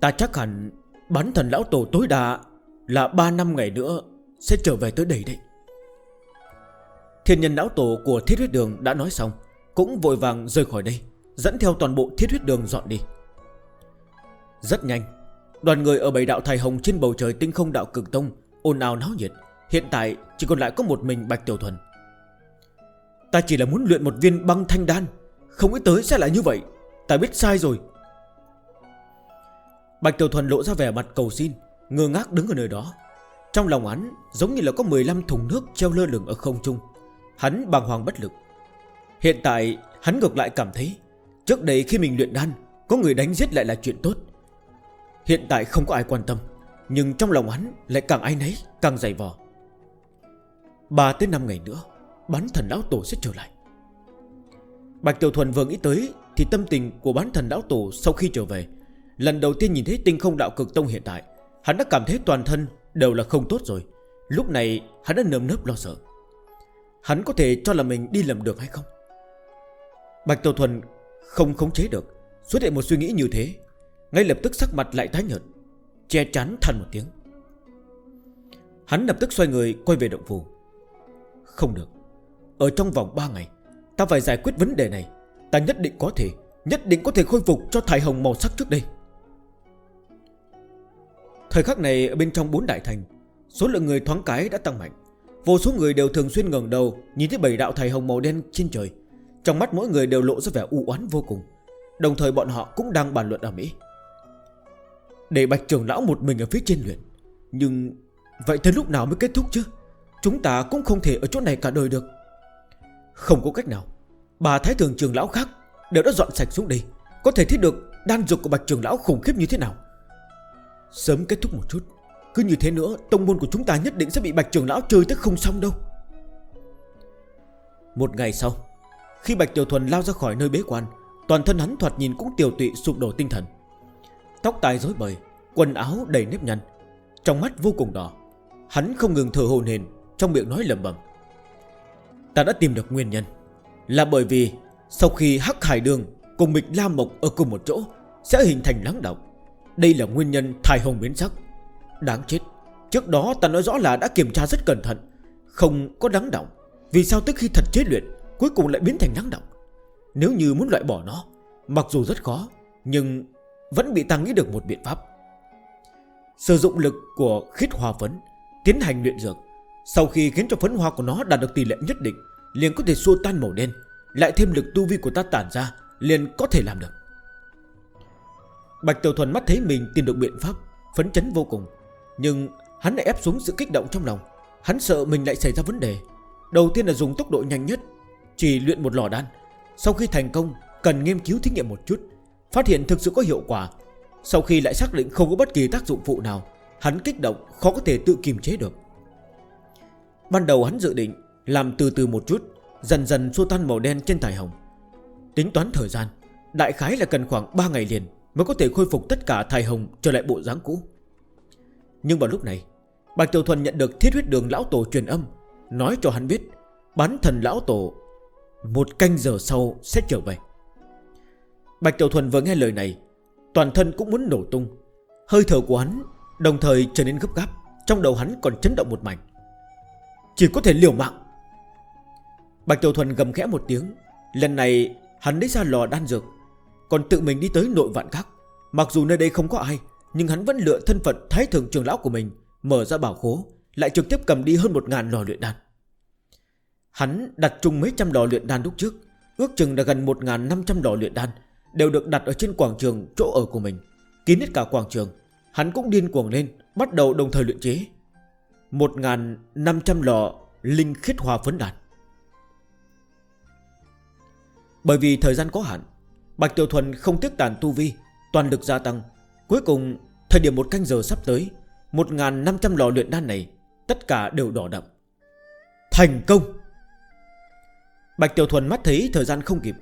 Speaker 1: Ta chắc hẳn bán thần lão tổ tối đa Là 3 năm ngày nữa sẽ trở về tới đây đấy. Thiên nhân lão tổ của thiết huyết đường đã nói xong, Cũng vội vàng rời khỏi đây, Dẫn theo toàn bộ thiết huyết đường dọn đi. Rất nhanh, Đoàn người ở bảy đạo thầy hồng trên bầu trời tinh không đạo cực tông, ồn ào náo nhiệt. Hiện tại chỉ còn lại có một mình Bạch Tiểu Thuần. Ta chỉ là muốn luyện một viên băng thanh đan, Không nghĩ tới sẽ lại như vậy. Ta biết sai rồi. Bạch Tiểu Thuần lộ ra vẻ mặt cầu xin, Ngơ ngác đứng ở nơi đó. Trong lòng hắn, giống như là có 15 thùng nước treo lơ lửng ở không trung. Hắn bàng hoàng bất lực. Hiện tại, hắn ngược lại cảm thấy, Trước đây khi mình luyện đan, Có người đánh giết lại là chuyện tốt. Hiện tại không có ai quan tâm, Nhưng trong lòng hắn lại càng ai nấy Càng dày vò. 3 tới 5 ngày nữa, Bán thần lão tổ sẽ trở lại. Bạch Tiểu Thuần vừa nghĩ tới, Thì tâm tình của bán thần lão tổ sau khi trở về, Lần đầu tiên nhìn thấy tinh không đạo cực tông hiện tại, Hắn đã cảm thấy toàn thân Đều là không tốt rồi. Lúc này, hắn đã nơm nớp lo sợ. Hắn có thể cho là mình đi lầm đường hay không? Bạch Tiểu Thuần không khống chế được, Xuất hiện một suy nghĩ như thế, Ngay lập tức sắc mặt lại tái nhợt, Che chắn thằn một tiếng. Hắn lập tức xoay người quay về động phủ. Không được, Ở trong vòng 3 ngày, Ta phải giải quyết vấn đề này. Ta nhất định có thể, Nhất định có thể khôi phục cho thải hồng màu sắc trước đây. Thời khắc này, bên trong bốn đại thành, Số lượng người thoáng cái đã tăng mạnh. Vô số người đều thường xuyên ngẩng đầu, Nhìn thấy bảy đạo thầy hồng màu đen trên trời. Trong mắt mỗi người đều lộ ra vẻ u oán vô cùng. Đồng thời bọn họ cũng đang bàn luận ở Mỹ. Để bạch trưởng lão một mình ở phía trên luyện. Nhưng Vậy tới lúc nào mới kết thúc chứ? Chúng ta cũng không thể ở chỗ này cả đời được. Không có cách nào. Bà thái thường trường lão khác Đều đã dọn sạch xuống đây. Có thể thấy được đan dục của bạch trường lão khủng khiếp như thế nào. Sớm kết thúc một chút. Cứ như thế nữa, tông môn của chúng ta nhất định sẽ bị Bạch Trường Lão chơi tới không xong đâu. Một ngày sau, Khi Bạch Tiểu Thuần lao ra khỏi nơi bế quan, Toàn thân hắn thoạt nhìn cũng tiểu tụy, sụp đổ tinh thần. Tóc tai rối bời, Quần áo đầy nếp nhăn, Trong mắt vô cùng đỏ. Hắn không ngừng thở hồn hền Trong miệng nói lầm bầm Ta đã tìm được nguyên nhân, Là bởi vì sau khi Hắc Hải Đường cùng Mịch La Mộc ở cùng một chỗ, Sẽ hình thành lắng động. Đây là nguyên nhân thai hồng biến sắc. Đáng chết, Trước đó ta nói rõ là đã kiểm tra rất cẩn thận, Không có đáng động Vì sao tức khi thật chế luyện, Cuối cùng lại biến thành đáng động Nếu như muốn loại bỏ nó, Mặc dù rất khó, Nhưng vẫn bị ta nghĩ được một biện pháp. Sử dụng lực của khít hoa phấn, Tiến hành luyện dược. Sau khi khiến cho phấn hoa của nó đạt được tỷ lệ nhất định, Liền có thể xua tan màu đen, Lại thêm lực tu vi của ta tản ra, Liền có thể làm được. Bạch Tiểu Thuần mắt thấy mình tìm được biện pháp, Phấn chấn vô cùng. Nhưng hắn lại ép xuống sự kích động trong lòng. Hắn sợ mình lại xảy ra vấn đề. Đầu tiên là dùng tốc độ nhanh nhất, Chỉ luyện một lò đan. Sau khi thành công, cần nghiên cứu thí nghiệm một chút, Phát hiện thực sự có hiệu quả. Sau khi lại xác định không có bất kỳ tác dụng phụ nào, Hắn kích động, khó có thể tự kiềm chế được. Ban đầu hắn dự định Làm từ từ một chút, Dần dần xua tan màu đen trên tài hồng. Tính toán thời gian, Đại khái là cần khoảng 3 ngày liền. Mới có thể khôi phục tất cả thai hồng trở lại bộ dáng cũ. Nhưng vào lúc này, Bạch Tiểu Thuần nhận được thiết huyết đường lão tổ truyền âm, Nói cho hắn biết, Bán thần lão tổ, Một canh giờ sau sẽ trở về. Bạch Tiểu Thuần vừa nghe lời này, Toàn thân cũng muốn nổ tung. Hơi thở của hắn Đồng thời trở nên gấp gáp, Trong đầu hắn còn chấn động một mảnh. Chỉ có thể liều mạng. Bạch Tiểu Thuần gầm khẽ một tiếng, Lần này hắn lấy ra lò đan dược còn tự mình đi tới nội vạn các. Mặc dù nơi đây không có ai, Nhưng hắn vẫn lựa thân phận thái thượng trường lão của mình, Mở ra bảo khố, Lại trực tiếp cầm đi hơn 1.000 lò luyện đan. Hắn đặt chung mấy trăm lò luyện đan lúc trước, Ước chừng là gần 1.500 lò luyện đan, Đều được đặt ở trên quảng trường chỗ ở của mình. Kín hết cả quảng trường, Hắn cũng điên cuồng lên, Bắt đầu đồng thời luyện chế. 1.500 lò linh khiết hòa phấn đàn Bởi vì thời gian có hạn Bạch Tiểu Thuần không tiếc tàn tu vi, Toàn lực gia tăng. Cuối cùng, thời điểm một canh giờ sắp tới 1.500 lò luyện đan này, Tất cả đều đỏ đậm. Thành công! Bạch Tiểu Thuần mắt thấy thời gian không kịp,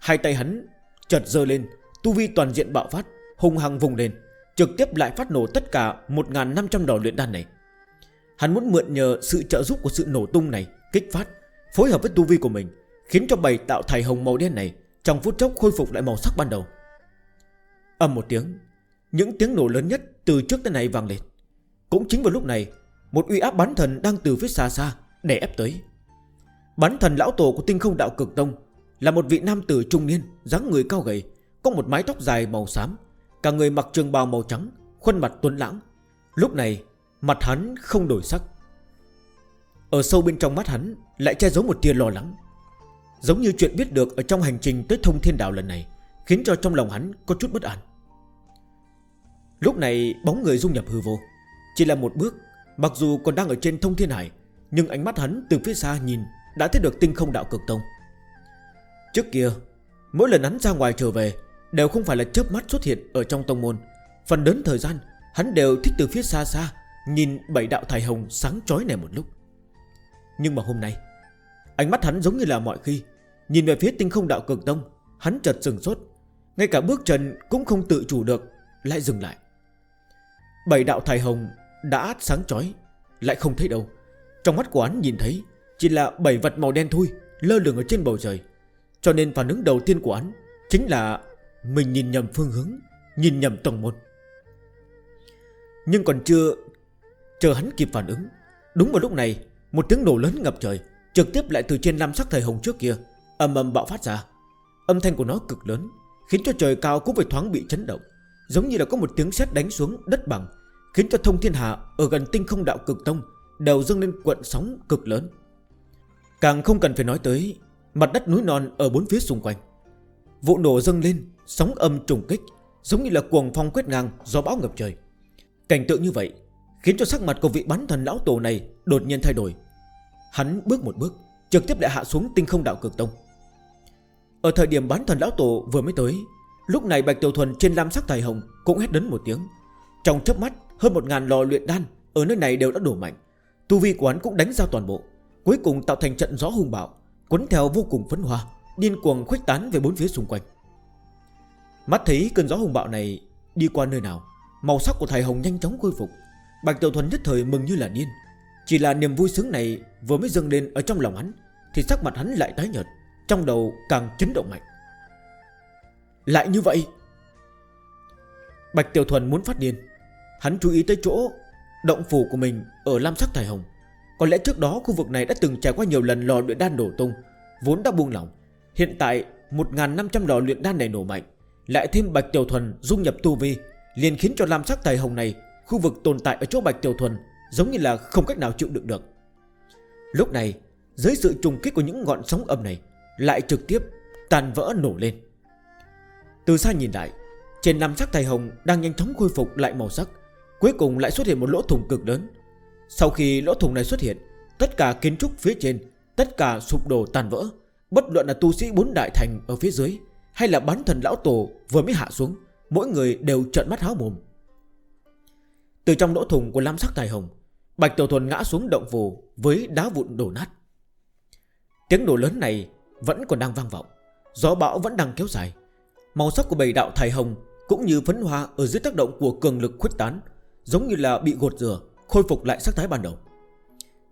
Speaker 1: Hai tay hắn chợt dơ lên, Tu vi toàn diện bạo phát Hùng hăng vùng lên, Trực tiếp lại phát nổ tất cả 1.500 lò luyện đan này. Hắn muốn mượn nhờ sự trợ giúp của sự nổ tung này, Kích phát, Phối hợp với tu vi của mình, Khiến cho bầy tạo thải hồng màu đen này trong phút chốc khôi phục lại màu sắc ban đầu. Âm một tiếng, Những tiếng nổ lớn nhất từ trước tới nay vang lên. Cũng chính vào lúc này, Một uy áp bắn thần đang từ phía xa xa Để ép tới. Bắn thần lão tổ của tinh không đạo cực tông Là một vị nam tử trung niên, dáng người cao gầy, Có một mái tóc dài màu xám, Cả người mặc trường bào màu trắng, Khuôn mặt tuấn lãng. Lúc này, mặt hắn không đổi sắc. Ở sâu bên trong mắt hắn Lại che giấu một tia lo lắng. Giống như chuyện biết được ở trong hành trình tới thông thiên đạo lần này, Khiến cho trong lòng hắn có chút bất an. Lúc này, bóng người dung nhập hư vô. Chỉ là một bước, Mặc dù còn đang ở trên thông thiên hải, Nhưng ánh mắt hắn từ phía xa nhìn Đã thấy được tinh không đạo cực tông. Trước kia, Mỗi lần hắn ra ngoài trở về Đều không phải là chớp mắt xuất hiện ở trong tông môn. Phần đến thời gian, Hắn đều thích từ phía xa xa Nhìn bảy đạo thải hồng sáng chói này một lúc. Nhưng mà hôm nay, Ánh mắt hắn giống như là mọi khi Nhìn về phía tinh không đạo cực tông, Hắn chợt dừng sốt. Ngay cả bước chân cũng không tự chủ được, Lại dừng lại. Bảy đạo thải hồng đã sáng chói, Lại không thấy đâu. Trong mắt của hắn nhìn thấy Chỉ là bảy vật màu đen thui, Lơ lửng ở trên bầu trời. Cho nên phản ứng đầu tiên của hắn Chính là mình nhìn nhầm phương hướng, Nhìn nhầm tầng môn Nhưng còn chưa Chờ hắn kịp phản ứng, Đúng vào lúc này, Một tiếng nổ lớn ngập trời, Trực tiếp lại từ trên lam sắc thời hồng trước kia ầm ầm bạo phát ra. Âm thanh của nó cực lớn, Khiến cho trời cao cũng phải thoáng bị chấn động, Giống như là có một tiếng sét đánh xuống đất bằng, Khiến cho thông thiên hạ ở gần tinh không đạo cực tông đều dâng lên cuộn sóng cực lớn. Càng không cần phải nói tới, Mặt đất núi non ở bốn phía xung quanh. Vụ nổ dâng lên, Sóng âm trùng kích, Giống như là cuồng phong quét ngang do bão ngập trời. Cảnh tượng như vậy Khiến cho sắc mặt của vị bán thần lão tổ này Đột nhiên thay đổi. Hắn bước một bước, Trực tiếp lại hạ xuống tinh không đạo cực tông. Ở thời điểm bán thần lão tổ vừa mới tới, Lúc này Bạch Tiểu Thuần trên lam sắc thải hồng Cũng hét đến một tiếng. Trong chớp mắt, hơn một ngàn lò luyện đan Ở nơi này đều đã đổ mạnh. Tu vi của hắn cũng đánh ra toàn bộ, Cuối cùng tạo thành trận gió hung bạo Quấn theo vô cùng phấn hoa, Điên cuồng khuếch tán về bốn phía xung quanh. Mắt thấy cơn gió hung bạo này Đi qua nơi nào, Màu sắc của thải hồng nhanh chóng khôi phục. Bạch Tiểu Thuần nhất thời mừng như là điên. Chỉ là niềm vui sướng này vừa mới dâng lên ở trong lòng hắn, Thì sắc mặt hắn lại tái nhợt. Trong đầu càng chấn động mạnh. Lại như vậy, Bạch Tiểu Thuần muốn phát điên. Hắn chú ý tới chỗ Động phủ của mình ở Lam Sắc Thải Hồng. Có lẽ trước đó khu vực này đã từng trải qua nhiều lần lò luyện đan đổ tung, Vốn đã buông lỏng. Hiện tại 1.500 lò luyện đan này nổ mạnh, Lại thêm Bạch Tiểu Thuần dung nhập tu vi, Liền khiến cho Lam Sắc Thải Hồng này, Khu vực tồn tại ở chỗ Bạch Tiểu Thuần, Giống như là không cách nào chịu đựng được. Lúc này, dưới sự trùng kích của những ngọn sóng âm này lại trực tiếp tàn vỡ nổ lên. Từ xa nhìn lại, Trên năm sắc thầy hồng đang nhanh chóng khôi phục lại màu sắc, Cuối cùng lại xuất hiện một lỗ thùng cực lớn. Sau khi lỗ thùng này xuất hiện, Tất cả kiến trúc phía trên, Tất cả sụp đổ tàn vỡ, Bất luận là tu sĩ bốn đại thành ở phía dưới Hay là bán thần lão tổ vừa mới hạ xuống, Mỗi người đều trợn mắt háo mồm. Từ trong lỗ thùng của lam sắc tài hồng, Bạch Tiểu Thuần ngã xuống động vù Với đá vụn đổ nát. Tiếng đổ lớn này vẫn còn đang vang vọng. Gió bão vẫn đang kéo dài. Màu sắc của bầy đạo thải hồng Cũng như phấn hoa ở dưới tác động của cường lực khuếch tán, Giống như là bị gột rửa, Khôi phục lại sắc thái ban đầu.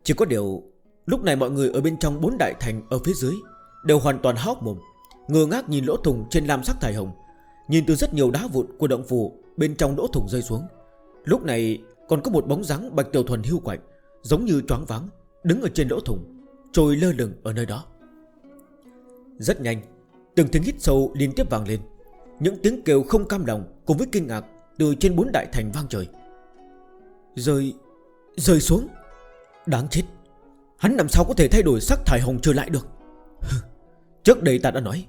Speaker 1: Chỉ có điều, Lúc này mọi người ở bên trong bốn đại thành ở phía dưới Đều hoàn toàn hóc mồm Ngừa ngác nhìn lỗ thùng trên lam sắc thải hồng, Nhìn từ rất nhiều đá vụn của động phủ Bên trong lỗ thùng rơi xuống. Lúc này còn có một bóng dáng bạch tiểu thuần hưu quạnh, Giống như choáng váng, Đứng ở trên lỗ thùng, trôi lơ lửng ở nơi đó. Rất nhanh, Từng tiếng hít sâu liên tiếp vang lên. Những tiếng kêu không cam lòng cùng với kinh ngạc Từ trên bốn đại thành vang trời. Rơi Rơi xuống. Đáng chết, Hắn làm sao có thể thay đổi sắc thải hồng trở lại được? Trước đây ta đã nói,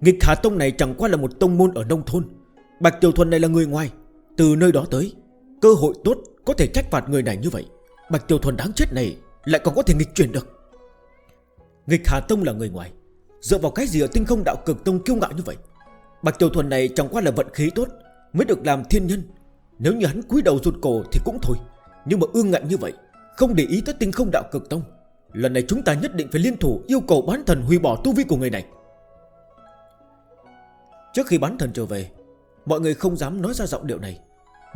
Speaker 1: Nghịch Hà Tông này chẳng qua là một tông môn ở nông thôn. Bạch Tiểu Thuần này là người ngoài, Từ nơi đó tới, Cơ hội tốt có thể trách phạt người này như vậy. Bạch Tiểu Thuần đáng chết này Lại còn có thể nghịch chuyển được. Nghịch Hà Tông là người ngoài Dựa vào cái gì ở tinh không đạo cực tông kiêu ngạo như vậy? Bạch Tiểu Thuần này chẳng qua là vận khí tốt, Mới được làm thiên nhân. Nếu như hắn cúi đầu rụt cổ thì cũng thôi. Nhưng mà ương ngạnh như vậy, Không để ý tới tinh không đạo cực tông. Lần này chúng ta nhất định phải liên thủ yêu cầu bán thần hủy bỏ tu vi của người này. Trước khi bán thần trở về, Mọi người không dám nói ra giọng điệu này.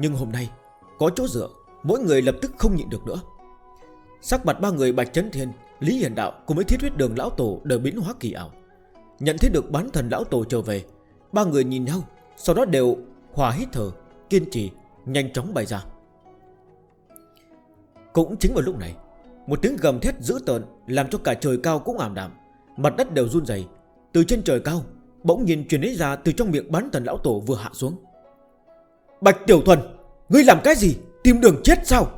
Speaker 1: Nhưng hôm nay, Có chỗ dựa, Mỗi người lập tức không nhịn được nữa. Sắc mặt ba người Bạch Trấn Thiên Lý Hiền Đạo cùng với thiết huyết đường lão tổ đều biến hóa kỳ ảo. Nhận thấy được bán thần lão tổ trở về, Ba người nhìn nhau, Sau đó đều hòa hít thở, Kiên trì, Nhanh chóng bay ra. Cũng chính vào lúc này, Một tiếng gầm thét dữ tợn Làm cho cả trời cao cũng ảm đạm, Mặt đất đều run dày Từ trên trời cao, Bỗng nhìn truyền ấy ra từ trong miệng bán thần lão tổ vừa hạ xuống. Bạch Tiểu Thuần, Ngươi làm cái gì? Tìm đường chết sao?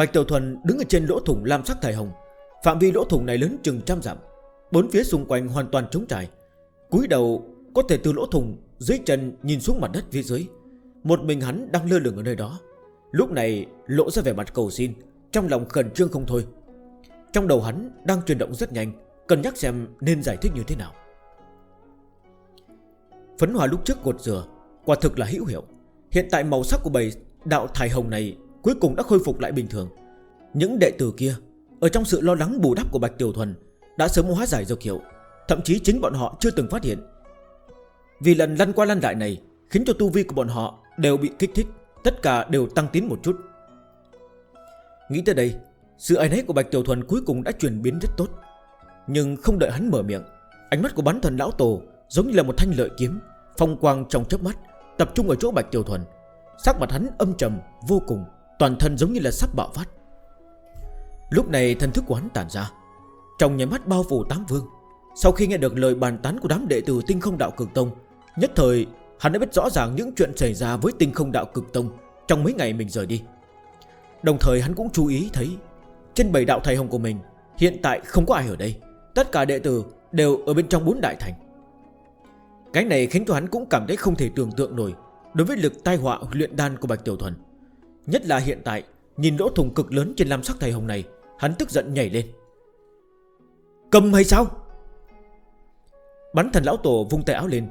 Speaker 1: Bạch Tiểu Thuần đứng ở trên lỗ thủng lam sắc thải hồng. Phạm vi lỗ thủng này lớn chừng trăm dặm. Bốn phía xung quanh hoàn toàn trống trải. Cúi đầu, có thể từ lỗ thủng Dưới chân nhìn xuống mặt đất phía dưới. Một mình hắn đang lơ lửng ở nơi đó. Lúc này, lộ ra vẻ mặt cầu xin. Trong lòng khẩn trương không thôi. Trong đầu hắn đang chuyển động rất nhanh Cần nhắc xem nên giải thích như thế nào. Phấn hòa lúc trước gột dừa Quả thực là hữu hiệu. Hiện tại màu sắc của bầy đạo thải hồng này Cuối cùng đã khôi phục lại bình thường. Những đệ tử kia, Ở trong sự lo lắng bù đắp của Bạch Tiểu Thuần, Đã sớm hóa giải dược hiệu, Thậm chí chính bọn họ chưa từng phát hiện. Vì lần lăn qua lăn lại này, Khiến cho tu vi của bọn họ đều bị kích thích, Tất cả đều tăng tiến một chút. Nghĩ tới đây, Sự ai nấy của Bạch Tiểu Thuần cuối cùng đã chuyển biến rất tốt. Nhưng không đợi hắn mở miệng, Ánh mắt của bán thần lão tổ Giống như là một thanh lợi kiếm, Phong quang trong chớp mắt, Tập trung ở chỗ Bạch Tiểu Thuần. Sắc mặt hắn âm trầm vô cùng. Toàn thân giống như là sắp bạo phát. Lúc này thân thức của hắn tản ra, Trong nhà mắt bao phủ tám vương. Sau khi nghe được lời bàn tán của đám đệ tử tinh không đạo cực tông, Nhất thời hắn đã biết rõ ràng những chuyện xảy ra với tinh không đạo cực tông Trong mấy ngày mình rời đi. Đồng thời hắn cũng chú ý thấy, Trên bảy đạo thầy hồng của mình Hiện tại không có ai ở đây. Tất cả đệ tử đều ở bên trong bốn đại thành. Cái này khiến cho hắn cũng cảm thấy không thể tưởng tượng nổi Đối với lực tai họa luyện đan của Bạch Tiểu Thuần. Nhất là hiện tại, Nhìn lỗ thùng cực lớn trên lam sắc thầy hồng này, Hắn tức giận nhảy lên. Cầm hay sao? Bắn thần lão tổ vung tay áo lên,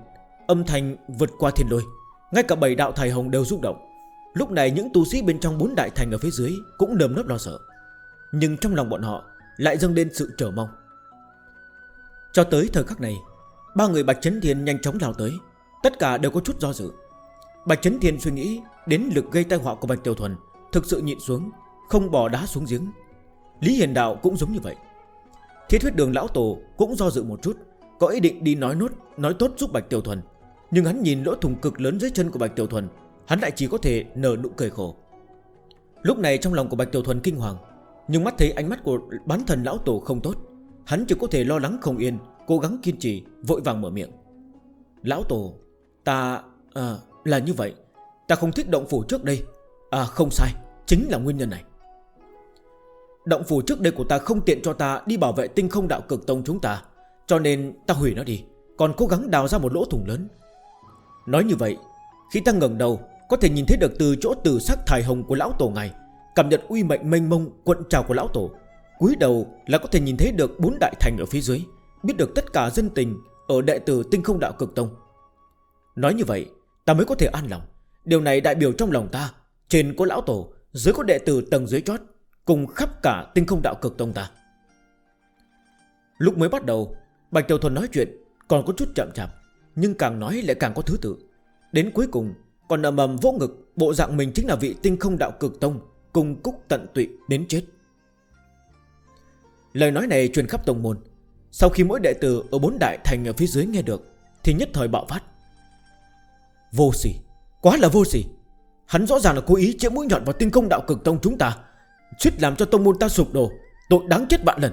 Speaker 1: Âm thanh vượt qua thiên lôi. Ngay cả bảy đạo thầy hồng đều rung động. Lúc này những tu sĩ bên trong bốn đại thành ở phía dưới Cũng nơm nớp lo sợ. Nhưng trong lòng bọn họ lại dâng lên sự trở mong. Cho tới thời khắc này, Ba người Bạch Trấn Thiên nhanh chóng lao tới. Tất cả đều có chút do dự. Bạch Trấn Thiên suy nghĩ Đến lực gây tai họa của Bạch Tiểu Thuần Thực sự nhịn xuống Không bỏ đá xuống giếng. Lý Hiền Đạo cũng giống như vậy. Thiết huyết đường lão tổ cũng do dự một chút Có ý định đi nói nốt Nói tốt giúp Bạch Tiểu Thuần. Nhưng hắn nhìn lỗ thùng cực lớn dưới chân của Bạch Tiểu Thuần Hắn lại chỉ có thể nở nụ cười khổ. Lúc này trong lòng của Bạch Tiểu Thuần kinh hoàng Nhưng mắt thấy ánh mắt của bán thần lão tổ không tốt Hắn chỉ có thể lo lắng không yên Cố gắng kiên trì Vội vàng mở miệng. Lão tổ Ta à, là như vậy. Ta không thích động phủ trước đây. À không sai. Chính là nguyên nhân này. Động phủ trước đây của ta không tiện cho ta Đi bảo vệ tinh không đạo cực tông chúng ta. Cho nên ta hủy nó đi. Còn cố gắng đào ra một lỗ thủng lớn. Nói như vậy, Khi ta ngẩng đầu, Có thể nhìn thấy được từ chỗ từ sắc thải hồng của lão tổ ngài, Cảm nhận uy mệnh mênh mông quận trào của lão tổ. Cúi đầu là có thể nhìn thấy được bốn đại thành ở phía dưới, Biết được tất cả dân tình Ở đệ tử tinh không đạo cực tông. Nói như vậy, ta mới có thể an lòng. Điều này đại biểu trong lòng ta. Trên có lão tổ, Dưới có đệ tử tầng dưới chót, Cùng khắp cả tinh không đạo cực tông ta. Lúc mới bắt đầu, Bạch Tiểu Thuần nói chuyện, Còn có chút chậm chạp, Nhưng càng nói lại càng có thứ tự. Đến cuối cùng, Còn ầm ầm vỗ ngực, Bộ dạng mình chính là vị tinh không đạo cực tông, Cùng cúc tận tụy đến chết. Lời nói này truyền khắp tông môn. Sau khi mỗi đệ tử ở bốn đại thành ở phía dưới nghe được, Thì nhất thời bạo phát. Vô sỉ. Quá là vô sỉ. Hắn rõ ràng là cố ý chĩa mũi nhọn vào tinh công đạo cực tông chúng ta, Suýt làm cho tông môn ta sụp đổ, Tội đáng chết vạn lần.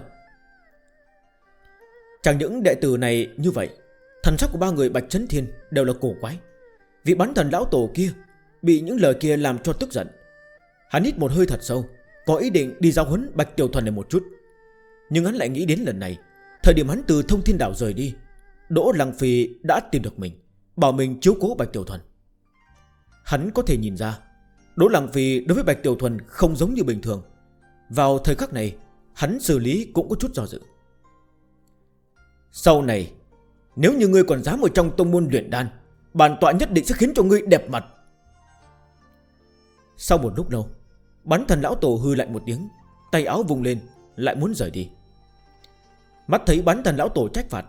Speaker 1: Chẳng những đệ tử này như vậy, Thần sắc của ba người Bạch Trấn Thiên đều là cổ quái. Vị bắn thần lão tổ kia Bị những lời kia làm cho tức giận. Hắn hít một hơi thật sâu, Có ý định đi giao huấn Bạch Tiểu Thuần này một chút. Nhưng hắn lại nghĩ đến lần này, Thời điểm hắn từ thông thiên đảo rời đi, Đỗ Lăng Phi đã tìm được mình, Bảo mình chiếu cố Bạch Tiểu Thuần. Hắn có thể nhìn ra. Đỗ Lăng Phi đối với Bạch Tiểu Thuần không giống như bình thường. Vào thời khắc này, Hắn xử lý cũng có chút do dự. Sau này, Nếu như ngươi còn dám ở trong tông môn luyện đan, Bản tọa nhất định sẽ khiến cho ngươi đẹp mặt. Sau một lúc lâu Bắn thần lão tổ hư lại một tiếng, Tay áo vùng lên, Lại muốn rời đi. Mắt thấy bắn thần lão tổ trách phạt,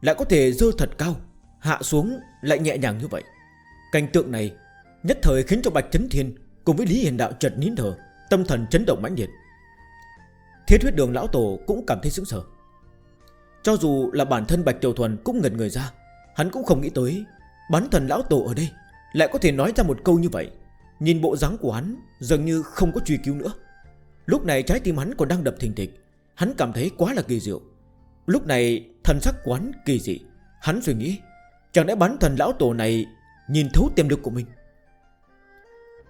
Speaker 1: Lại có thể dơ thật cao, Hạ xuống lại nhẹ nhàng như vậy. Cảnh tượng này Nhất thời khiến cho Bạch Chấn Thiên Cùng với Lý Hiền Đạo chợt nín thở, Tâm thần chấn động mãnh liệt. Thiết huyết đường lão tổ cũng cảm thấy sững sờ. Cho dù là bản thân Bạch Tiểu Thuần Cũng ngần người ra, Hắn cũng không nghĩ tới Bán thần lão tổ ở đây Lại có thể nói ra một câu như vậy. Nhìn bộ dáng của hắn dường như không có truy cứu nữa. Lúc này trái tim hắn còn đang đập thình thịch, Hắn cảm thấy quá là kỳ diệu. Lúc này thần sắc của hắn kỳ dị, Hắn suy nghĩ, Chẳng lẽ bán thần lão tổ này Nhìn thấu tiềm lực của mình?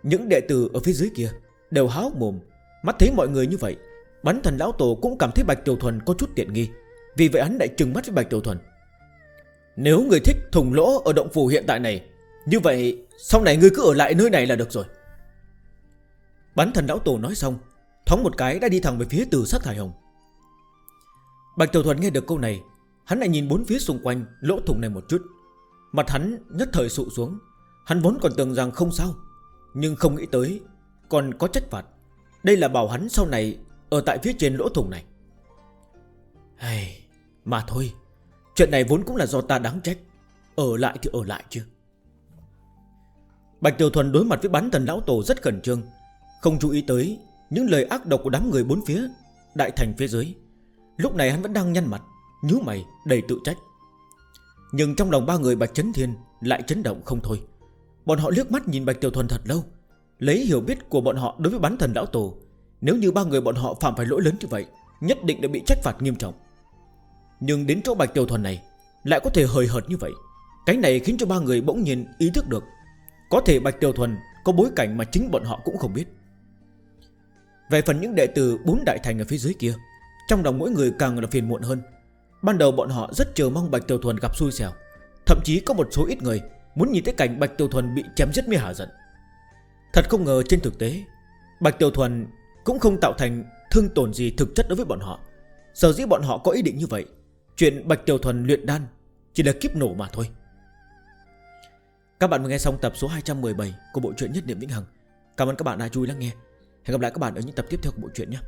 Speaker 1: Những đệ tử ở phía dưới kia Đều háo mồm. Mắt thấy mọi người như vậy, Bắn thần lão tổ cũng cảm thấy Bạch Tiểu Thuần có chút tiện nghi, Vì vậy hắn lại trừng mắt với Bạch Tiểu Thuần. Nếu người thích thùng lỗ ở động phủ hiện tại này, Như vậy sau này ngươi cứ ở lại nơi này là được rồi. Bắn thần lão tổ nói xong Thóng một cái đã đi thẳng về phía từ sát thải hồng. Bạch Tiểu Thuần nghe được câu này, Hắn lại nhìn bốn phía xung quanh lỗ thùng này một chút. Mặt hắn nhất thời sụ xuống, Hắn vốn còn tưởng rằng không sao nhưng không nghĩ tới Còn có trách phạt. Đây là bảo hắn sau này Ở tại phía trên lỗ thùng này. Hey, Mà thôi Chuyện này vốn cũng là do ta đáng trách. Ở lại thì ở lại chứ. Bạch Tiểu Thuần đối mặt với bán thần lão tổ rất khẩn trương. Không chú ý tới Những lời ác độc của đám người bốn phía Đại thành phía dưới. Lúc này hắn vẫn đang nhăn mặt nhíu mày đầy tự trách. Nhưng trong lòng ba người Bạch Chấn Thiên Lại chấn động không thôi. Bọn họ liếc mắt nhìn Bạch Tiểu Thuần thật lâu, Lấy hiểu biết của bọn họ đối với bán thần lão tổ. Nếu như ba người bọn họ phạm phải lỗi lớn như vậy, Nhất định đã bị trách phạt nghiêm trọng. Nhưng đến chỗ Bạch Tiểu Thuần này, Lại có thể hời hợt như vậy. Cái này khiến cho ba người bỗng nhìn ý thức được, Có thể Bạch Tiểu Thuần có bối cảnh mà chính bọn họ cũng không biết. Về phần những đệ tử bốn đại thành ở phía dưới kia, Trong lòng mỗi người càng là phiền muộn hơn. Ban đầu bọn họ rất chờ mong Bạch Tiểu Thuần gặp xui xẻo, Thậm chí có một số ít người Muốn nhìn thấy cảnh Bạch Tiểu Thuần bị chém giết mới hả giận. Thật không ngờ trên thực tế, Bạch Tiểu Thuần cũng không tạo thành thương tổn gì thực chất đối với bọn họ. Sở dĩ bọn họ có ý định như vậy, Chuyện Bạch Tiểu Thuần luyện đan Chỉ là kiếp nổ mà thôi. Các bạn vừa nghe xong tập số 217 Của bộ truyện Nhất Niệm Vĩnh Hằng. Cảm ơn các bạn đã chú ý lắng nghe. Hẹn gặp lại các bạn ở những tập tiếp theo của bộ truyện nhé.